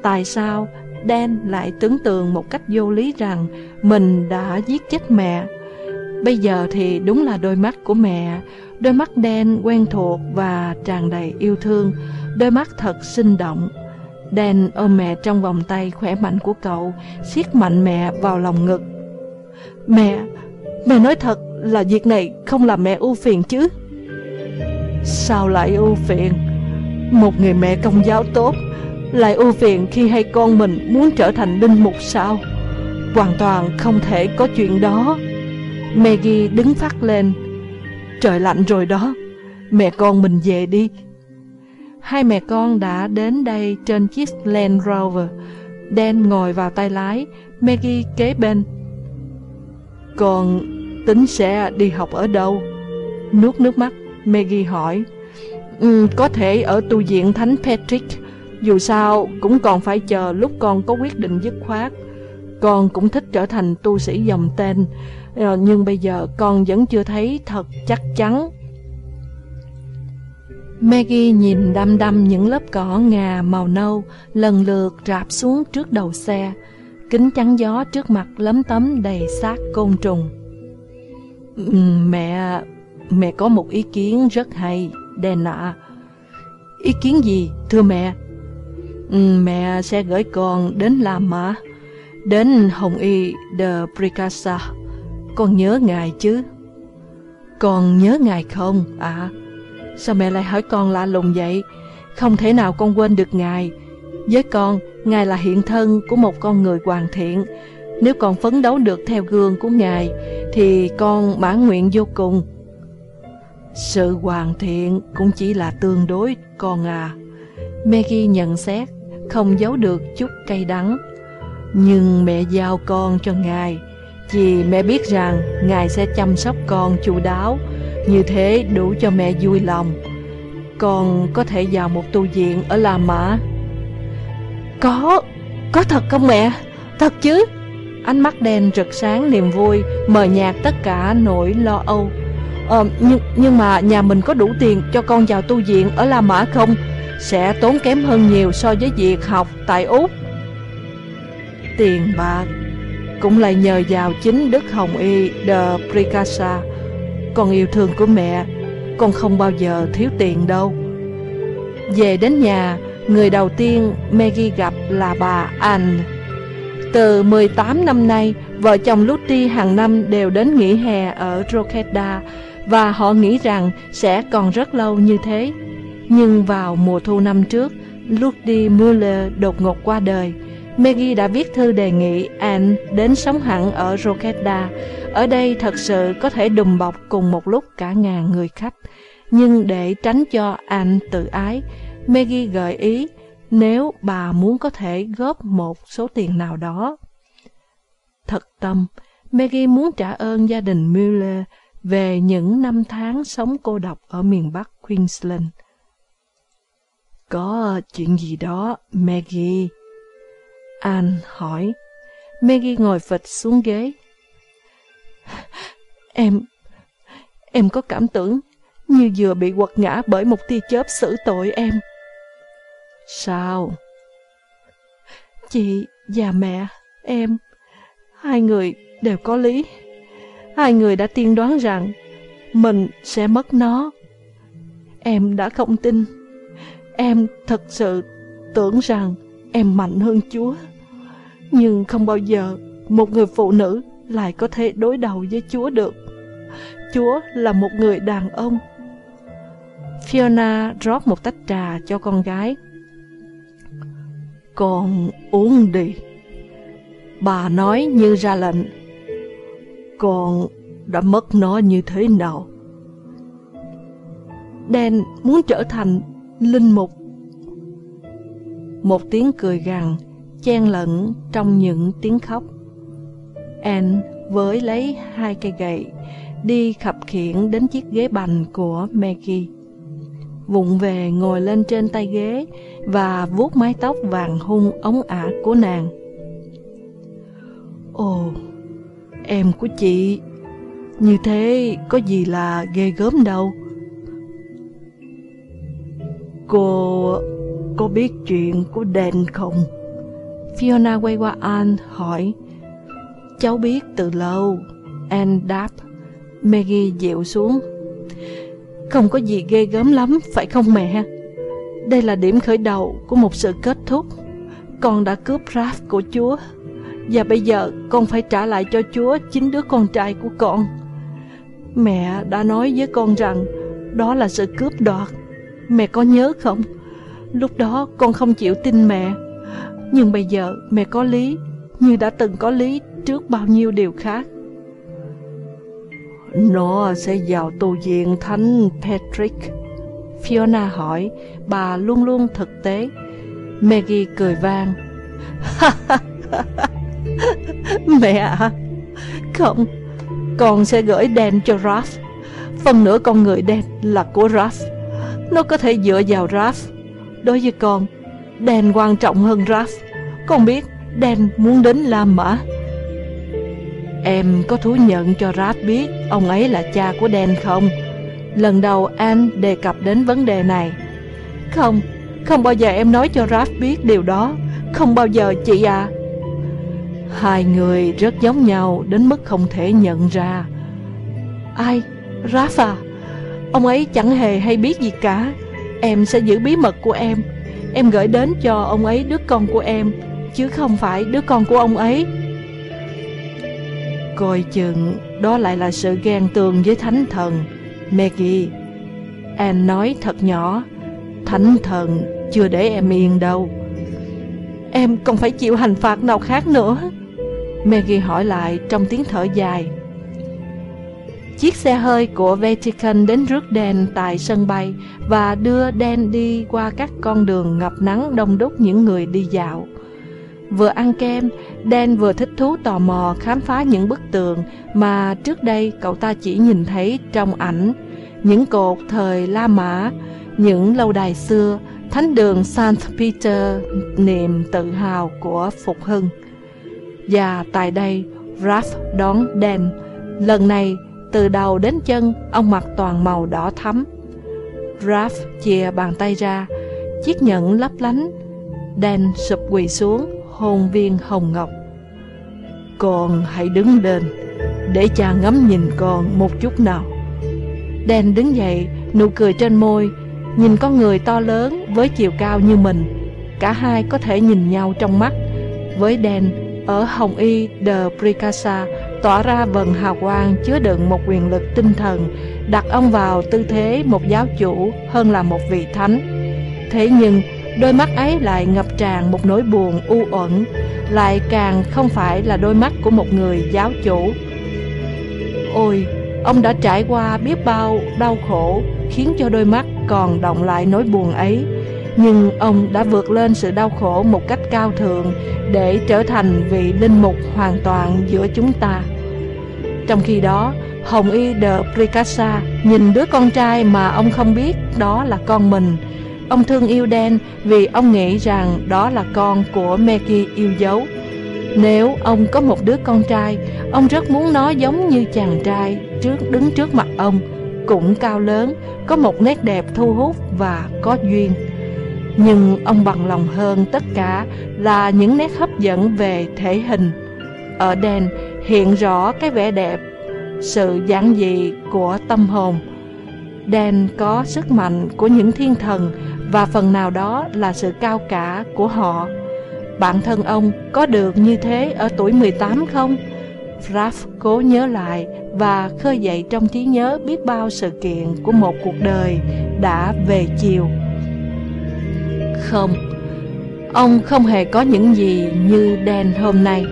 Tại sao Dan lại tưởng tượng một cách vô lý rằng mình đã giết chết mẹ? Bây giờ thì đúng là đôi mắt của mẹ, đôi mắt Dan quen thuộc và tràn đầy yêu thương, đôi mắt thật sinh động. Dan ôm mẹ trong vòng tay khỏe mạnh của cậu, siết mạnh mẹ vào lòng ngực. Mẹ, mẹ nói thật là việc này không làm mẹ ưu phiền chứ? Sao lại ưu phiền? Một người mẹ công giáo tốt lại ưu phiền khi hay con mình muốn trở thành linh mục sao? Hoàn toàn không thể có chuyện đó. Maggie đứng phát lên. Trời lạnh rồi đó, mẹ con mình về đi. Hai mẹ con đã đến đây trên chiếc Land Rover. Dan ngồi vào tay lái, Maggie kế bên. Còn tính sẽ đi học ở đâu? Nuốt nước mắt, Maggie hỏi. Um, có thể ở tu viện Thánh Patrick. Dù sao cũng còn phải chờ lúc con có quyết định dứt khoát. Con cũng thích trở thành tu sĩ dòng tên, ờ, nhưng bây giờ con vẫn chưa thấy thật chắc chắn. Maggie nhìn đăm đăm những lớp cỏ ngà màu nâu lần lượt rạp xuống trước đầu xe. Kính chắn gió trước mặt lấm tấm đầy xác côn trùng. Ừ, mẹ, mẹ có một ý kiến rất hay, Dana. Ý kiến gì, thưa mẹ? Ừ, mẹ sẽ gửi con đến La Mã, Đến Hồng Y de Pricasa. Con nhớ ngài chứ? Con nhớ ngài không? À, sao mẹ lại hỏi con lạ lùng vậy? Không thể nào con quên được ngài. Với con, ngài là hiện thân của một con người hoàn thiện. Nếu con phấn đấu được theo gương của ngài, thì con mãn nguyện vô cùng. Sự hoàn thiện cũng chỉ là tương đối, con à. Maggie nhận xét, không giấu được chút cay đắng. Nhưng mẹ giao con cho ngài, vì mẹ biết rằng ngài sẽ chăm sóc con chu đáo, như thế đủ cho mẹ vui lòng. Con có thể vào một tu viện ở La Mã. Có, có thật không mẹ? Thật chứ? Ánh mắt đen rực sáng niềm vui, mờ nhạt tất cả nỗi lo âu. Ờ, nhưng, nhưng mà nhà mình có đủ tiền cho con vào tu viện ở La Mã không? Sẽ tốn kém hơn nhiều so với việc học tại Úc. Tiền bạc cũng lại nhờ vào chính Đức Hồng Y de Pricasa. Con yêu thương của mẹ, con không bao giờ thiếu tiền đâu. Về đến nhà, người đầu tiên Maggie gặp là bà Anne. Từ 18 năm nay, vợ chồng Lutti hàng năm đều đến nghỉ hè ở Drogheda và họ nghĩ rằng sẽ còn rất lâu như thế. Nhưng vào mùa thu năm trước, Lutti Müller đột ngột qua đời. Maggie đã viết thư đề nghị Anne đến sống hẳn ở Drogheda. Ở đây thật sự có thể đùm bọc cùng một lúc cả ngàn người khách. Nhưng để tránh cho Anne tự ái, Maggie gợi ý nếu bà muốn có thể góp một số tiền nào đó. Thật tâm, Maggie muốn trả ơn gia đình Mueller về những năm tháng sống cô độc ở miền Bắc Queensland. Có chuyện gì đó, Maggie? Anh hỏi. Maggie ngồi phịch xuống ghế. Em... Em có cảm tưởng như vừa bị quật ngã bởi một tia chớp xử tội em. Sao? Chị và mẹ, em, hai người đều có lý. Hai người đã tiên đoán rằng mình sẽ mất nó. Em đã không tin. Em thật sự tưởng rằng em mạnh hơn Chúa. Nhưng không bao giờ một người phụ nữ lại có thể đối đầu với Chúa được. Chúa là một người đàn ông. Fiona rót một tách trà cho con gái. Con uống đi. Bà nói như ra lệnh. Con đã mất nó như thế nào? Dan muốn trở thành linh mục. Một tiếng cười gằn chen lẫn trong những tiếng khóc. Anne với lấy hai cây gậy đi khập khiển đến chiếc ghế bành của Maggie. Vụng về ngồi lên trên tay ghế và vuốt mái tóc vàng hung ống ả của nàng. Ồ, em của chị, như thế có gì là ghê gớm đâu. Cô có biết chuyện của Dan không? Fiona quay qua Anne hỏi. Cháu biết từ lâu. Anne đáp. Maggie dịu xuống. Không có gì ghê gớm lắm, phải không mẹ? Đây là điểm khởi đầu của một sự kết thúc. Con đã cướp Raph của Chúa. Và bây giờ con phải trả lại cho Chúa chính đứa con trai của con. Mẹ đã nói với con rằng đó là sự cướp đoạt. Mẹ có nhớ không? Lúc đó con không chịu tin mẹ. Nhưng bây giờ mẹ có lý, như đã từng có lý trước bao nhiêu điều khác. Nó sẽ vào tu viện Thánh Patrick. Fiona hỏi, bà luôn luôn thực tế. Maggie cười vang. Mẹ à, không, con sẽ gửi đen cho Raph. Phần nửa con người đen là của Raph. Nó có thể dựa vào Raph. Đối với con, đen quan trọng hơn Raph. Con biết đen muốn đến La Mã. Em có thú nhận cho Raph biết ông ấy là cha của đen không? Lần đầu anh đề cập đến vấn đề này. Không, không bao giờ em nói cho Raph biết điều đó. Không bao giờ chị à. Hai người rất giống nhau đến mức không thể nhận ra. Ai? Raph à? Ông ấy chẳng hề hay biết gì cả. Em sẽ giữ bí mật của em. Em gửi đến cho ông ấy đứa con của em, chứ không phải đứa con của ông ấy. Coi chừng đó lại là sự ghen tường với thánh thần Maggie Anne nói thật nhỏ Thánh thần chưa để em yên đâu Em còn phải chịu hành phạt nào khác nữa Maggie hỏi lại trong tiếng thở dài Chiếc xe hơi của Vatican đến rước Dan tại sân bay và đưa Dan đi qua các con đường ngập nắng đông đúc những người đi dạo. Vừa ăn kem, Dan vừa thích thú tò mò khám phá những bức tường mà trước đây cậu ta chỉ nhìn thấy trong ảnh. Những cột thời La Mã, những lâu đài xưa, thánh đường Saint Peter, niềm tự hào của Phục Hưng. Và tại đây, Raph đón Dan. Lần này, từ đầu đến chân, ông mặc toàn màu đỏ thắm. Raph chìa bàn tay ra, chiếc nhẫn lấp lánh. Dan sụp quỳ xuống, hôn viên hồng ngọc. Con hãy đứng lên, để cha ngắm nhìn con một chút nào. Dan đứng dậy, nụ cười trên môi, nhìn con người to lớn với chiều cao như mình. Cả hai có thể nhìn nhau trong mắt. Với Dan, ở Hồng Y de Pricasa tỏa ra vần hào quang chứa đựng một quyền lực tinh thần, đặt ông vào tư thế một giáo chủ hơn là một vị thánh. Thế nhưng, Đôi mắt ấy lại ngập tràn một nỗi buồn u uẩn, lại càng không phải là đôi mắt của một người giáo chủ. Ôi, ông đã trải qua biết bao đau khổ, khiến cho đôi mắt còn động lại nỗi buồn ấy. Nhưng ông đã vượt lên sự đau khổ một cách cao thượng để trở thành vị linh mục hoàn toàn giữa chúng ta. Trong khi đó, Hồng Y de Pricassa nhìn đứa con trai mà ông không biết đó là con mình, Ông thương yêu đen vì ông nghĩ rằng đó là con của Meki yêu dấu. Nếu ông có một đứa con trai, ông rất muốn nó giống như chàng trai trước đứng trước mặt ông, cũng cao lớn, có một nét đẹp thu hút và có duyên. Nhưng ông bằng lòng hơn tất cả là những nét hấp dẫn về thể hình. Ở đèn hiện rõ cái vẻ đẹp, sự giản dị của tâm hồn. đèn có sức mạnh của những thiên thần và phần nào đó là sự cao cả của họ. Bản thân ông có được như thế ở tuổi 18 không? Raph cố nhớ lại và khơi dậy trong trí nhớ biết bao sự kiện của một cuộc đời đã về chiều. Không, ông không hề có những gì như Dan hôm nay.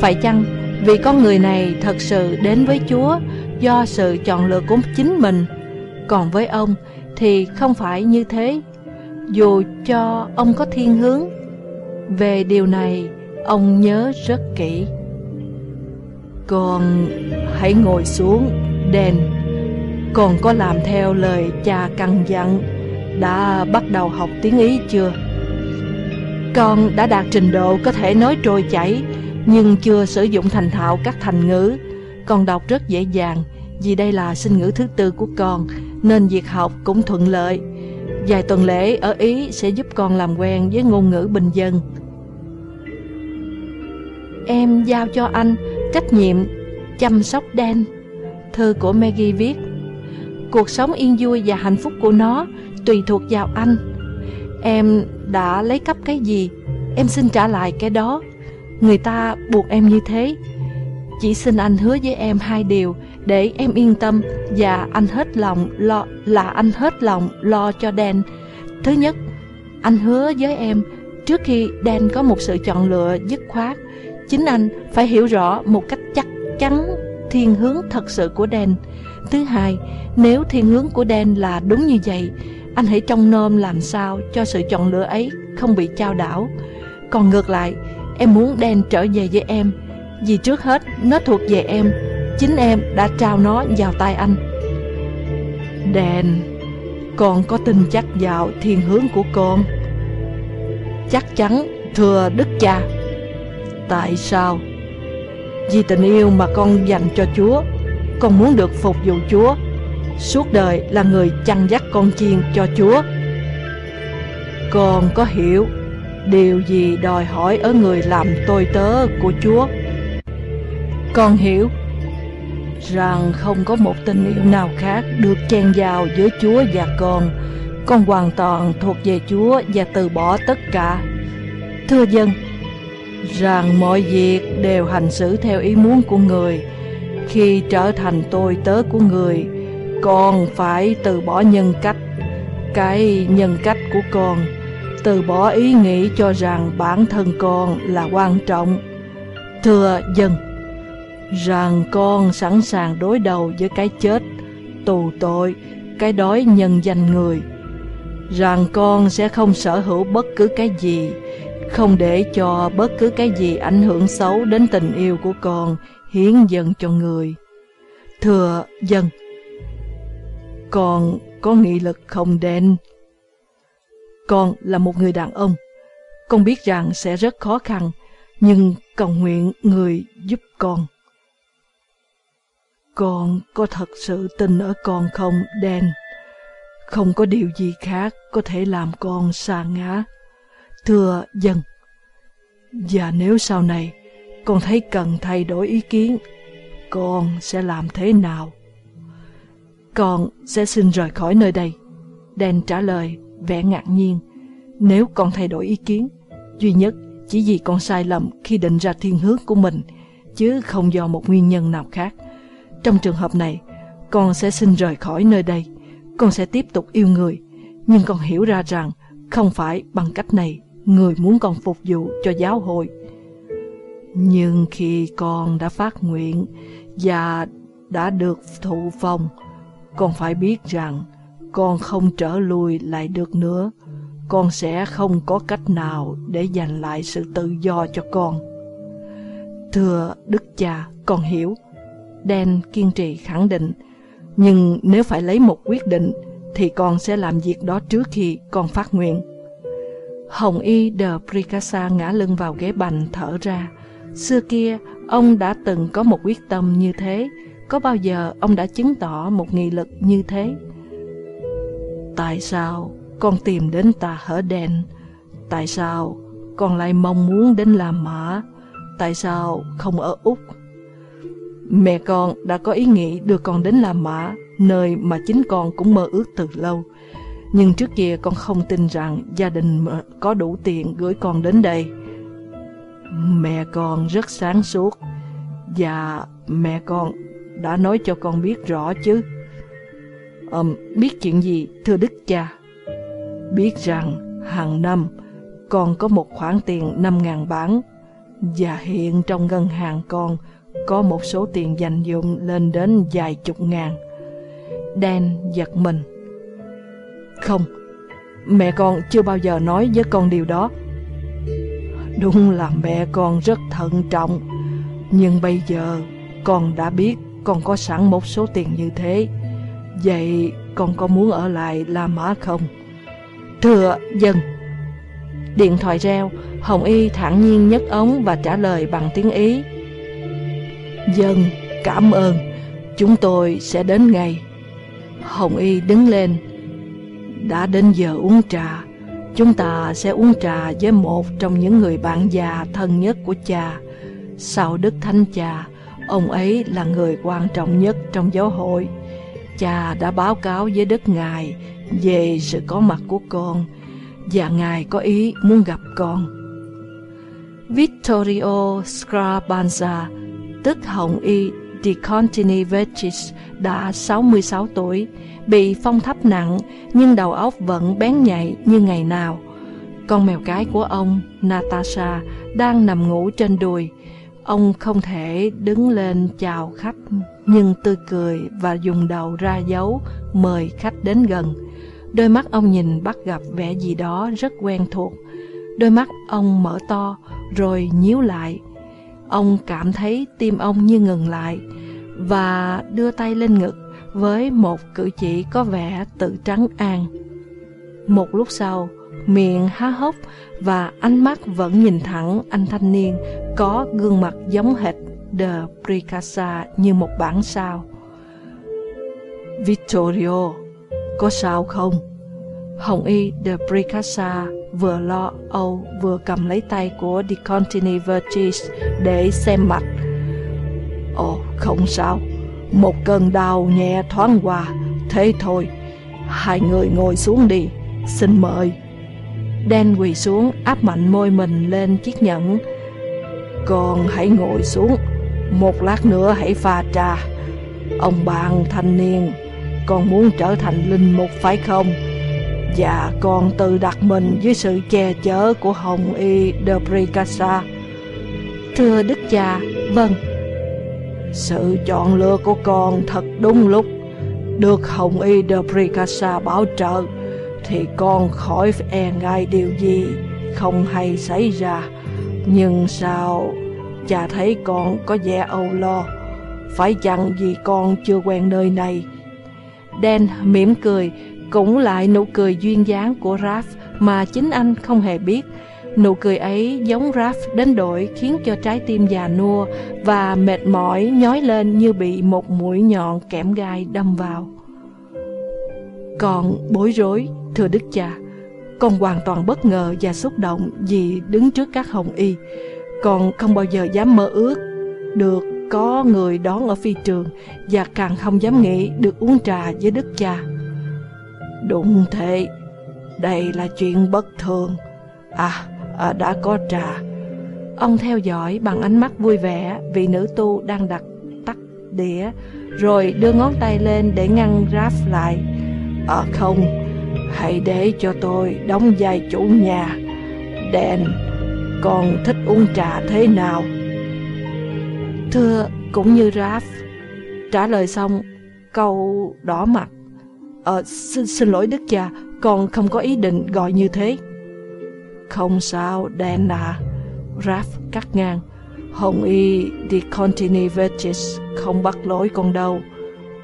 Phải chăng vì con người này thật sự đến với Chúa do sự chọn lựa của chính mình, còn với ông thì không phải như thế, dù cho ông có thiên hướng. Về điều này, ông nhớ rất kỹ. Con hãy ngồi xuống, đèn. Con có làm theo lời cha căn dặn, đã bắt đầu học tiếng Ý chưa? Con đã đạt trình độ có thể nói trôi chảy, nhưng chưa sử dụng thành thạo các thành ngữ. Con đọc rất dễ dàng, vì đây là sinh ngữ thứ tư của con, nên việc học cũng thuận lợi. Vài tuần lễ ở Ý sẽ giúp con làm quen với ngôn ngữ bình dân. Em giao cho anh trách nhiệm chăm sóc Dan. Thư của Maggie viết Cuộc sống yên vui và hạnh phúc của nó tùy thuộc vào anh. Em đã lấy cắp cái gì, em xin trả lại cái đó. Người ta buộc em như thế. Chỉ xin anh hứa với em hai điều để em yên tâm và anh hết lòng lo là anh hết lòng lo cho Dan. Thứ nhất, anh hứa với em trước khi Dan có một sự chọn lựa dứt khoát, chính anh phải hiểu rõ một cách chắc chắn thiên hướng thật sự của Dan. Thứ hai, nếu thiên hướng của Dan là đúng như vậy, anh hãy trông nom làm sao cho sự chọn lựa ấy không bị trao đảo. Còn ngược lại, em muốn đen trở về với em, vì trước hết nó thuộc về em Chính em đã trao nó vào tay anh. Đèn Con có tin chắc vào thiên hướng của con. Chắc chắn thưa đức cha. Tại sao? Vì tình yêu mà con dành cho Chúa Con muốn được phục vụ Chúa. Suốt đời là người chăn dắt con chiên cho Chúa Con có hiểu Điều gì đòi hỏi ở người làm tôi tớ của Chúa Con hiểu rằng không có một tình yêu nào khác được chen vào giữa Chúa và con. Con hoàn toàn thuộc về Chúa và từ bỏ tất cả. Thưa dân, rằng mọi việc đều hành xử theo ý muốn của người. Khi trở thành tôi tớ của người, con phải từ bỏ nhân cách, cái nhân cách của con, từ bỏ ý nghĩ cho rằng bản thân con là quan trọng. Thưa dân, rằng con sẵn sàng đối đầu với cái chết, tù tội, cái đói nhân danh người. Rằng con sẽ không sở hữu bất cứ cái gì, không để cho bất cứ cái gì ảnh hưởng xấu đến tình yêu của con hiến dâng cho người. Thưa dân, con có nghị lực không đen. Con là một người đàn ông, con biết rằng sẽ rất khó khăn, nhưng cầu nguyện người giúp con. Con có thật sự tin ở con không, đen Không có điều gì khác có thể làm con xa ngã. Thưa dân, và nếu sau này con thấy cần thay đổi ý kiến, con sẽ làm thế nào? Con sẽ xin rời khỏi nơi đây. Dan trả lời, vẻ ngạc nhiên. Nếu con thay đổi ý kiến, duy nhất chỉ vì con sai lầm khi định ra thiên hướng của mình, chứ không do một nguyên nhân nào khác. Trong trường hợp này, con sẽ xin rời khỏi nơi đây. Con sẽ tiếp tục yêu người. Nhưng con hiểu ra rằng không phải bằng cách này người muốn con phục vụ cho giáo hội. Nhưng khi con đã phát nguyện và đã được thụ phong, con phải biết rằng con không trở lui lại được nữa. Con sẽ không có cách nào để giành lại sự tự do cho con. Thưa Đức Cha, con hiểu Dan kiên trì khẳng định, nhưng nếu phải lấy một quyết định thì con sẽ làm việc đó trước khi con phát nguyện. Hồng Y de Pricasa ngã lưng vào ghế bành thở ra. Xưa kia, ông đã từng có một quyết tâm như thế. Có bao giờ ông đã chứng tỏ một nghị lực như thế? Tại sao con tìm đến ta hở đèn? Tại sao con lại mong muốn đến làm mã? Tại sao không ở Úc? Mẹ con đã có ý nghĩ đưa con đến làm mã, nơi mà chính con cũng mơ ước từ lâu. Nhưng trước kia con không tin rằng gia đình có đủ tiền gửi con đến đây. Mẹ con rất sáng suốt, và mẹ con đã nói cho con biết rõ chứ. Um, biết chuyện gì, thưa đức cha? Biết rằng hàng năm con có một khoản tiền 5.000 bảng và hiện trong ngân hàng con có một số tiền dành dụng lên đến vài chục ngàn. Đen giật mình. Không, mẹ con chưa bao giờ nói với con điều đó. Đúng là mẹ con rất thận trọng, nhưng bây giờ con đã biết con có sẵn một số tiền như thế. Vậy con có muốn ở lại La Mã không? Thưa dân. Điện thoại reo, Hồng Y thản nhiên nhấc ống và trả lời bằng tiếng Ý. Dân, cảm ơn, chúng tôi sẽ đến ngay. Hồng Y đứng lên. Đã đến giờ uống trà, chúng ta sẽ uống trà với một trong những người bạn già thân nhất của cha. Sau Đức Thánh Cha, ông ấy là người quan trọng nhất trong giáo hội. Cha đã báo cáo với Đức Ngài về sự có mặt của con, và Ngài có ý muốn gặp con. Vittorio Scrabanza, tức Hồng Y Di Contini Vecis đã 66 tuổi, bị phong thấp nặng nhưng đầu óc vẫn bén nhạy như ngày nào. Con mèo cái của ông, Natasha, đang nằm ngủ trên đùi. Ông không thể đứng lên chào khách, nhưng tươi cười và dùng đầu ra dấu mời khách đến gần. Đôi mắt ông nhìn bắt gặp vẻ gì đó rất quen thuộc. Đôi mắt ông mở to, rồi nhíu lại. Ông cảm thấy tim ông như ngừng lại, và đưa tay lên ngực với một cử chỉ có vẻ tự trắng an. Một lúc sau, miệng há hốc và ánh mắt vẫn nhìn thẳng anh thanh niên có gương mặt giống hệt De Pricasa như một bản sao. Vittorio, có sao không? Hồng Y de Pricasa vừa lo âu vừa cầm lấy tay của Di Contini Vertis để xem mặt. Ồ, không sao. Một cơn đau nhẹ thoáng qua, thế thôi. Hai người ngồi xuống đi, xin mời. Đen quỳ xuống áp mạnh môi mình lên chiếc nhẫn. Con hãy ngồi xuống, một lát nữa hãy pha trà. Ông bạn thanh niên, con muốn trở thành linh mục phải không? Và con tự đặt mình dưới sự che chở của Hồng Y de Bricasa. Thưa Đức cha, vâng. Sự chọn lựa của con thật đúng lúc. Được Hồng Y de Bricasa bảo trợ, thì con khỏi e ngại điều gì không hay xảy ra. Nhưng sao cha thấy con có vẻ âu lo, phải chăng vì con chưa quen nơi này? Dan mỉm cười, cũng lại nụ cười duyên dáng của Raph mà chính anh không hề biết. Nụ cười ấy giống Raph đến đổi khiến cho trái tim già nua và mệt mỏi nhói lên như bị một mũi nhọn kẽm gai đâm vào. Còn bối rối, thưa đức cha, con hoàn toàn bất ngờ và xúc động vì đứng trước các hồng y. Con không bao giờ dám mơ ước được có người đón ở phi trường và càng không dám nghĩ được uống trà với đức cha. Đúng thế, đây là chuyện bất thường. À, à đã có trà. Ông theo dõi bằng ánh mắt vui vẻ vì nữ tu đang đặt tắt đĩa, rồi đưa ngón tay lên để ngăn ráp lại. À không, hãy để cho tôi đóng vai chủ nhà. Đèn, con thích uống trà thế nào? Thưa, cũng như Raph. Trả lời xong, câu đỏ mặt. Ờ, xin, xin lỗi đức cha, con không có ý định gọi như thế. Không sao, đèn à. Raph cắt ngang. Hồng Y đi Contini Vertis không bắt lỗi con đâu.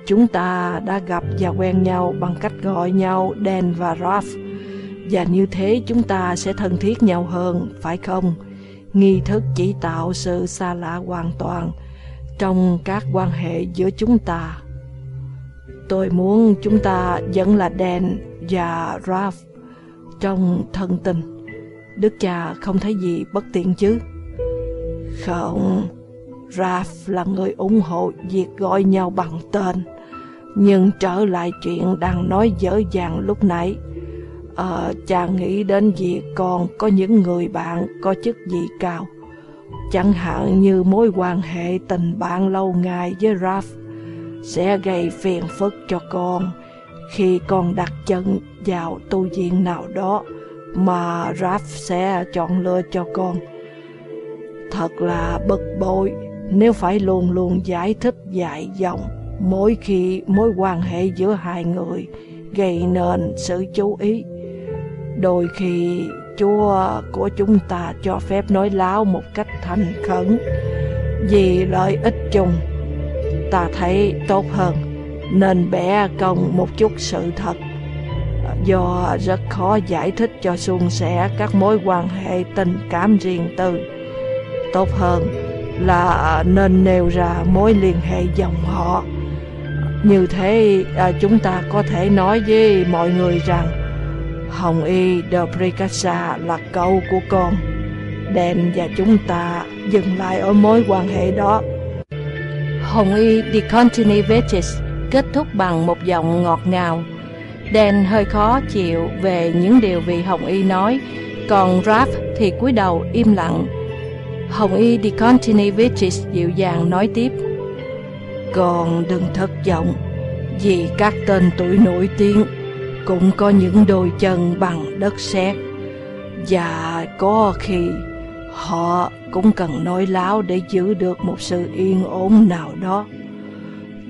Chúng ta đã gặp và quen nhau bằng cách gọi nhau Dan và Ralph. Và như thế chúng ta sẽ thân thiết nhau hơn, phải không? Nghi thức chỉ tạo sự xa lạ hoàn toàn trong các quan hệ giữa chúng ta. Tôi muốn chúng ta vẫn là Dan và Ralph trong thân tình. Đức cha không thấy gì bất tiện chứ? Không, Ralph là người ủng hộ việc gọi nhau bằng tên. Nhưng trở lại chuyện đang nói dở dàng lúc nãy. Ờ, cha nghĩ đến việc con có những người bạn có chức vị cao. Chẳng hạn như mối quan hệ tình bạn lâu ngày với Raph sẽ gây phiền phức cho con khi con đặt chân vào tu viện nào đó mà Raph sẽ chọn lựa cho con. Thật là bực bội nếu phải luôn luôn giải thích dài dòng mỗi khi mối quan hệ giữa hai người gây nên sự chú ý. Đôi khi Chúa của chúng ta cho phép nói láo một cách thành khẩn vì lợi ích chung. Ta thấy tốt hơn, nên bẻ công một chút sự thật do rất khó giải thích cho suôn sẻ các mối quan hệ tình cảm riêng tư. Tốt hơn là nên nêu ra mối liên hệ dòng họ. Như thế à, chúng ta có thể nói với mọi người rằng Hồng Y de Pricassa là cậu của con. đen và chúng ta dừng lại ở mối quan hệ đó. Hồng Y de Continivetis kết thúc bằng một giọng ngọt ngào. đen hơi khó chịu về những điều vị Hồng Y nói, còn Raph thì cúi đầu im lặng. Hồng Y de Continivetis dịu dàng nói tiếp còn đừng thất vọng, vì các tên tuổi nổi tiếng cũng có những đôi chân bằng đất sét và có khi họ cũng cần nói láo để giữ được một sự yên ổn nào đó.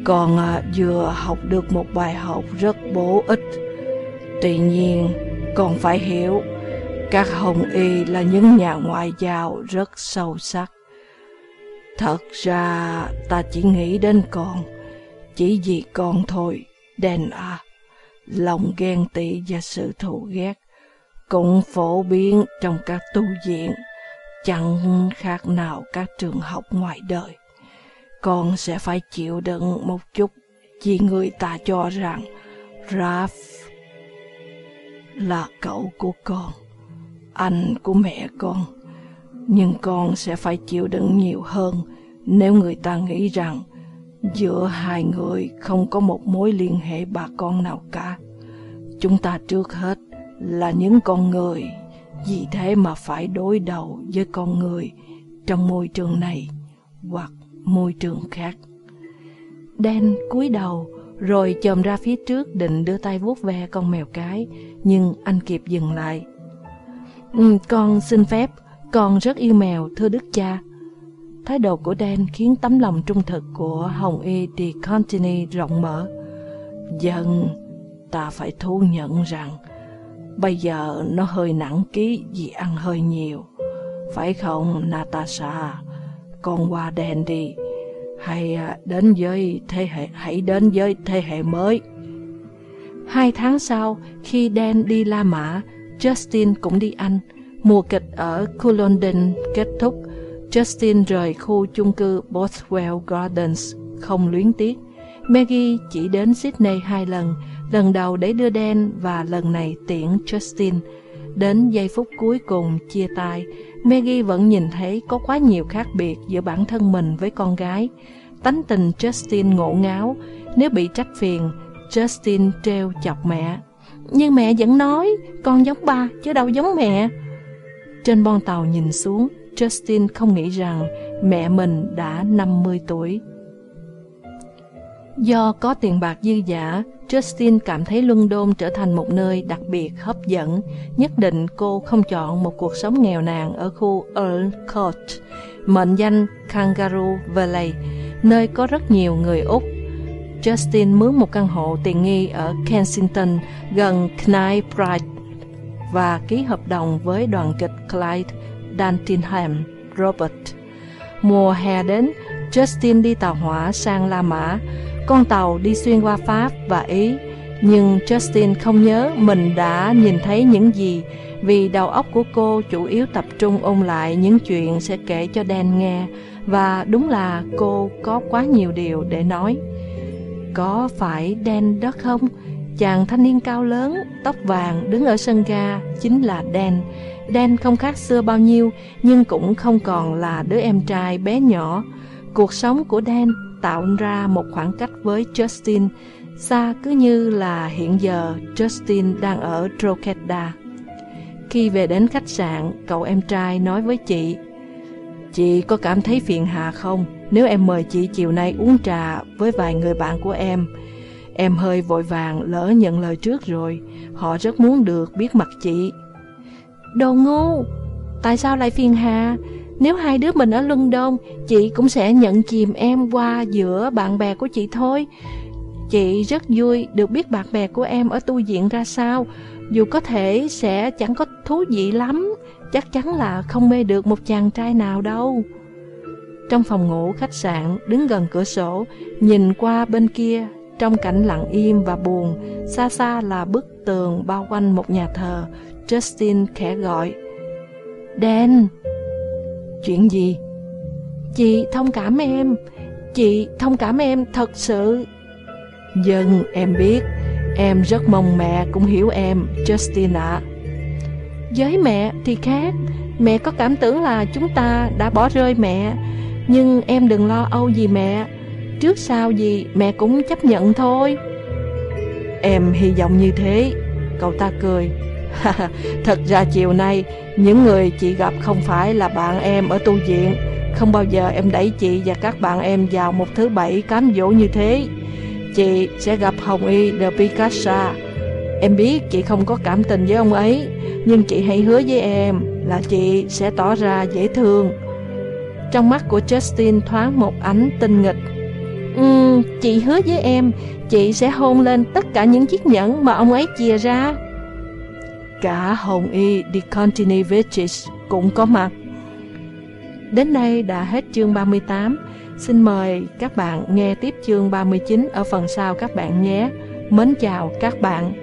còn à, vừa học được một bài học rất bổ ích. Tuy nhiên, còn phải hiểu, các hồng y là những nhà ngoại giao rất sâu sắc. Thật ra ta chỉ nghĩ đến con, chỉ vì con thôi, đen à. Lòng ghen tị và sự thù ghét cũng phổ biến trong các tu viện, chẳng khác nào các trường học ngoài đời. Con sẽ phải chịu đựng một chút vì người ta cho rằng Raph là cậu của con, anh của mẹ con. Nhưng con sẽ phải chịu đựng nhiều hơn nếu người ta nghĩ rằng Giữa hai người không có một mối liên hệ bà con nào cả. Chúng ta trước hết là những con người, vì thế mà phải đối đầu với con người trong môi trường này hoặc môi trường khác. đen cúi đầu rồi chồm ra phía trước định đưa tay vuốt ve con mèo cái, nhưng anh kịp dừng lại. Ừ, con xin phép, con rất yêu mèo, thưa đức cha. Thái độ của Dan khiến tấm lòng trung thực của Hồng Y de Contini rộng mở. Dần, ta phải thú nhận rằng bây giờ nó hơi nặng ký vì ăn hơi nhiều. Phải không Natasha? Con qua Dan đi. Hay à, đến với thế hệ hãy đến với thế hệ mới. Hai tháng sau, khi Dan đi La Mã, Justin cũng đi Anh. Mùa kịch ở Culloden kết thúc Justin rời khu chung cư Bothwell Gardens không luyến tiếc. Maggie chỉ đến Sydney hai lần, lần đầu để đưa Dan và lần này tiễn Justin. Đến giây phút cuối cùng chia tay, Maggie vẫn nhìn thấy có quá nhiều khác biệt giữa bản thân mình với con gái. Tánh tình Justin ngộ ngáo, nếu bị trách phiền, Justin treo chọc mẹ. Nhưng mẹ vẫn nói, con giống ba chứ đâu giống mẹ. Trên bon tàu nhìn xuống, Justin không nghĩ rằng mẹ mình đã 50 tuổi. Do có tiền bạc dư giả, Justin cảm thấy London trở thành một nơi đặc biệt hấp dẫn. Nhất định cô không chọn một cuộc sống nghèo nàn ở khu Earl Court, mệnh danh Kangaroo Valley, nơi có rất nhiều người Úc. Justin mướn một căn hộ tiện nghi ở Kensington gần Knightsbridge và ký hợp đồng với đoàn kịch Clyde Dantingham, Robert. Mùa hè đến, Justin đi tàu hỏa sang La Mã. con tàu đi xuyên qua Pháp và Ý. Nhưng Justin không nhớ mình đã nhìn thấy những gì vì đầu óc của cô chủ yếu tập trung ôn lại những chuyện sẽ kể cho Dan nghe và đúng là cô có quá nhiều điều để nói. Có phải Dan đó không? Chàng thanh niên cao lớn, tóc vàng đứng ở sân ga chính là Dan. Dan không khác xưa bao nhiêu nhưng cũng không còn là đứa em trai bé nhỏ. Cuộc sống của Dan tạo ra một khoảng cách với Justin, xa cứ như là hiện giờ Justin đang ở Drogheda. Khi về đến khách sạn, cậu em trai nói với chị Chị có cảm thấy phiền hà không nếu em mời chị chiều nay uống trà với vài người bạn của em? Em hơi vội vàng lỡ nhận lời trước rồi, họ rất muốn được biết mặt chị. Đồ ngu, tại sao lại phiền hà? Nếu hai đứa mình ở London, chị cũng sẽ nhận chìm em qua giữa bạn bè của chị thôi. Chị rất vui được biết bạn bè của em ở tu viện ra sao, dù có thể sẽ chẳng có thú vị lắm, chắc chắn là không mê được một chàng trai nào đâu. Trong phòng ngủ khách sạn, đứng gần cửa sổ, nhìn qua bên kia, trong cảnh lặng im và buồn, xa xa là bức tường bao quanh một nhà thờ, Justin khẽ gọi. Dan! Chuyện gì? Chị thông cảm em, chị thông cảm em thật sự. Dân, em biết, em rất mong mẹ cũng hiểu em, Justin ạ. Với mẹ thì khác, mẹ có cảm tưởng là chúng ta đã bỏ rơi mẹ, nhưng em đừng lo âu gì mẹ, trước sau gì mẹ cũng chấp nhận thôi. Em hy vọng như thế, cậu ta cười. Thật ra chiều nay, những người chị gặp không phải là bạn em ở tu viện. Không bao giờ em đẩy chị và các bạn em vào một thứ bảy cám dỗ như thế. Chị sẽ gặp Hồng Y de Picasso. Em biết chị không có cảm tình với ông ấy, nhưng chị hãy hứa với em là chị sẽ tỏ ra dễ thương. Trong mắt của Justin thoáng một ánh tinh nghịch. Ừ, chị hứa với em, chị sẽ hôn lên tất cả những chiếc nhẫn mà ông ấy chia ra. Cả Hồng Y Decontine Vichis cũng có mặt. Đến đây đã hết chương 38. Xin mời các bạn nghe tiếp chương 39 ở phần sau các bạn nhé. Mến chào các bạn.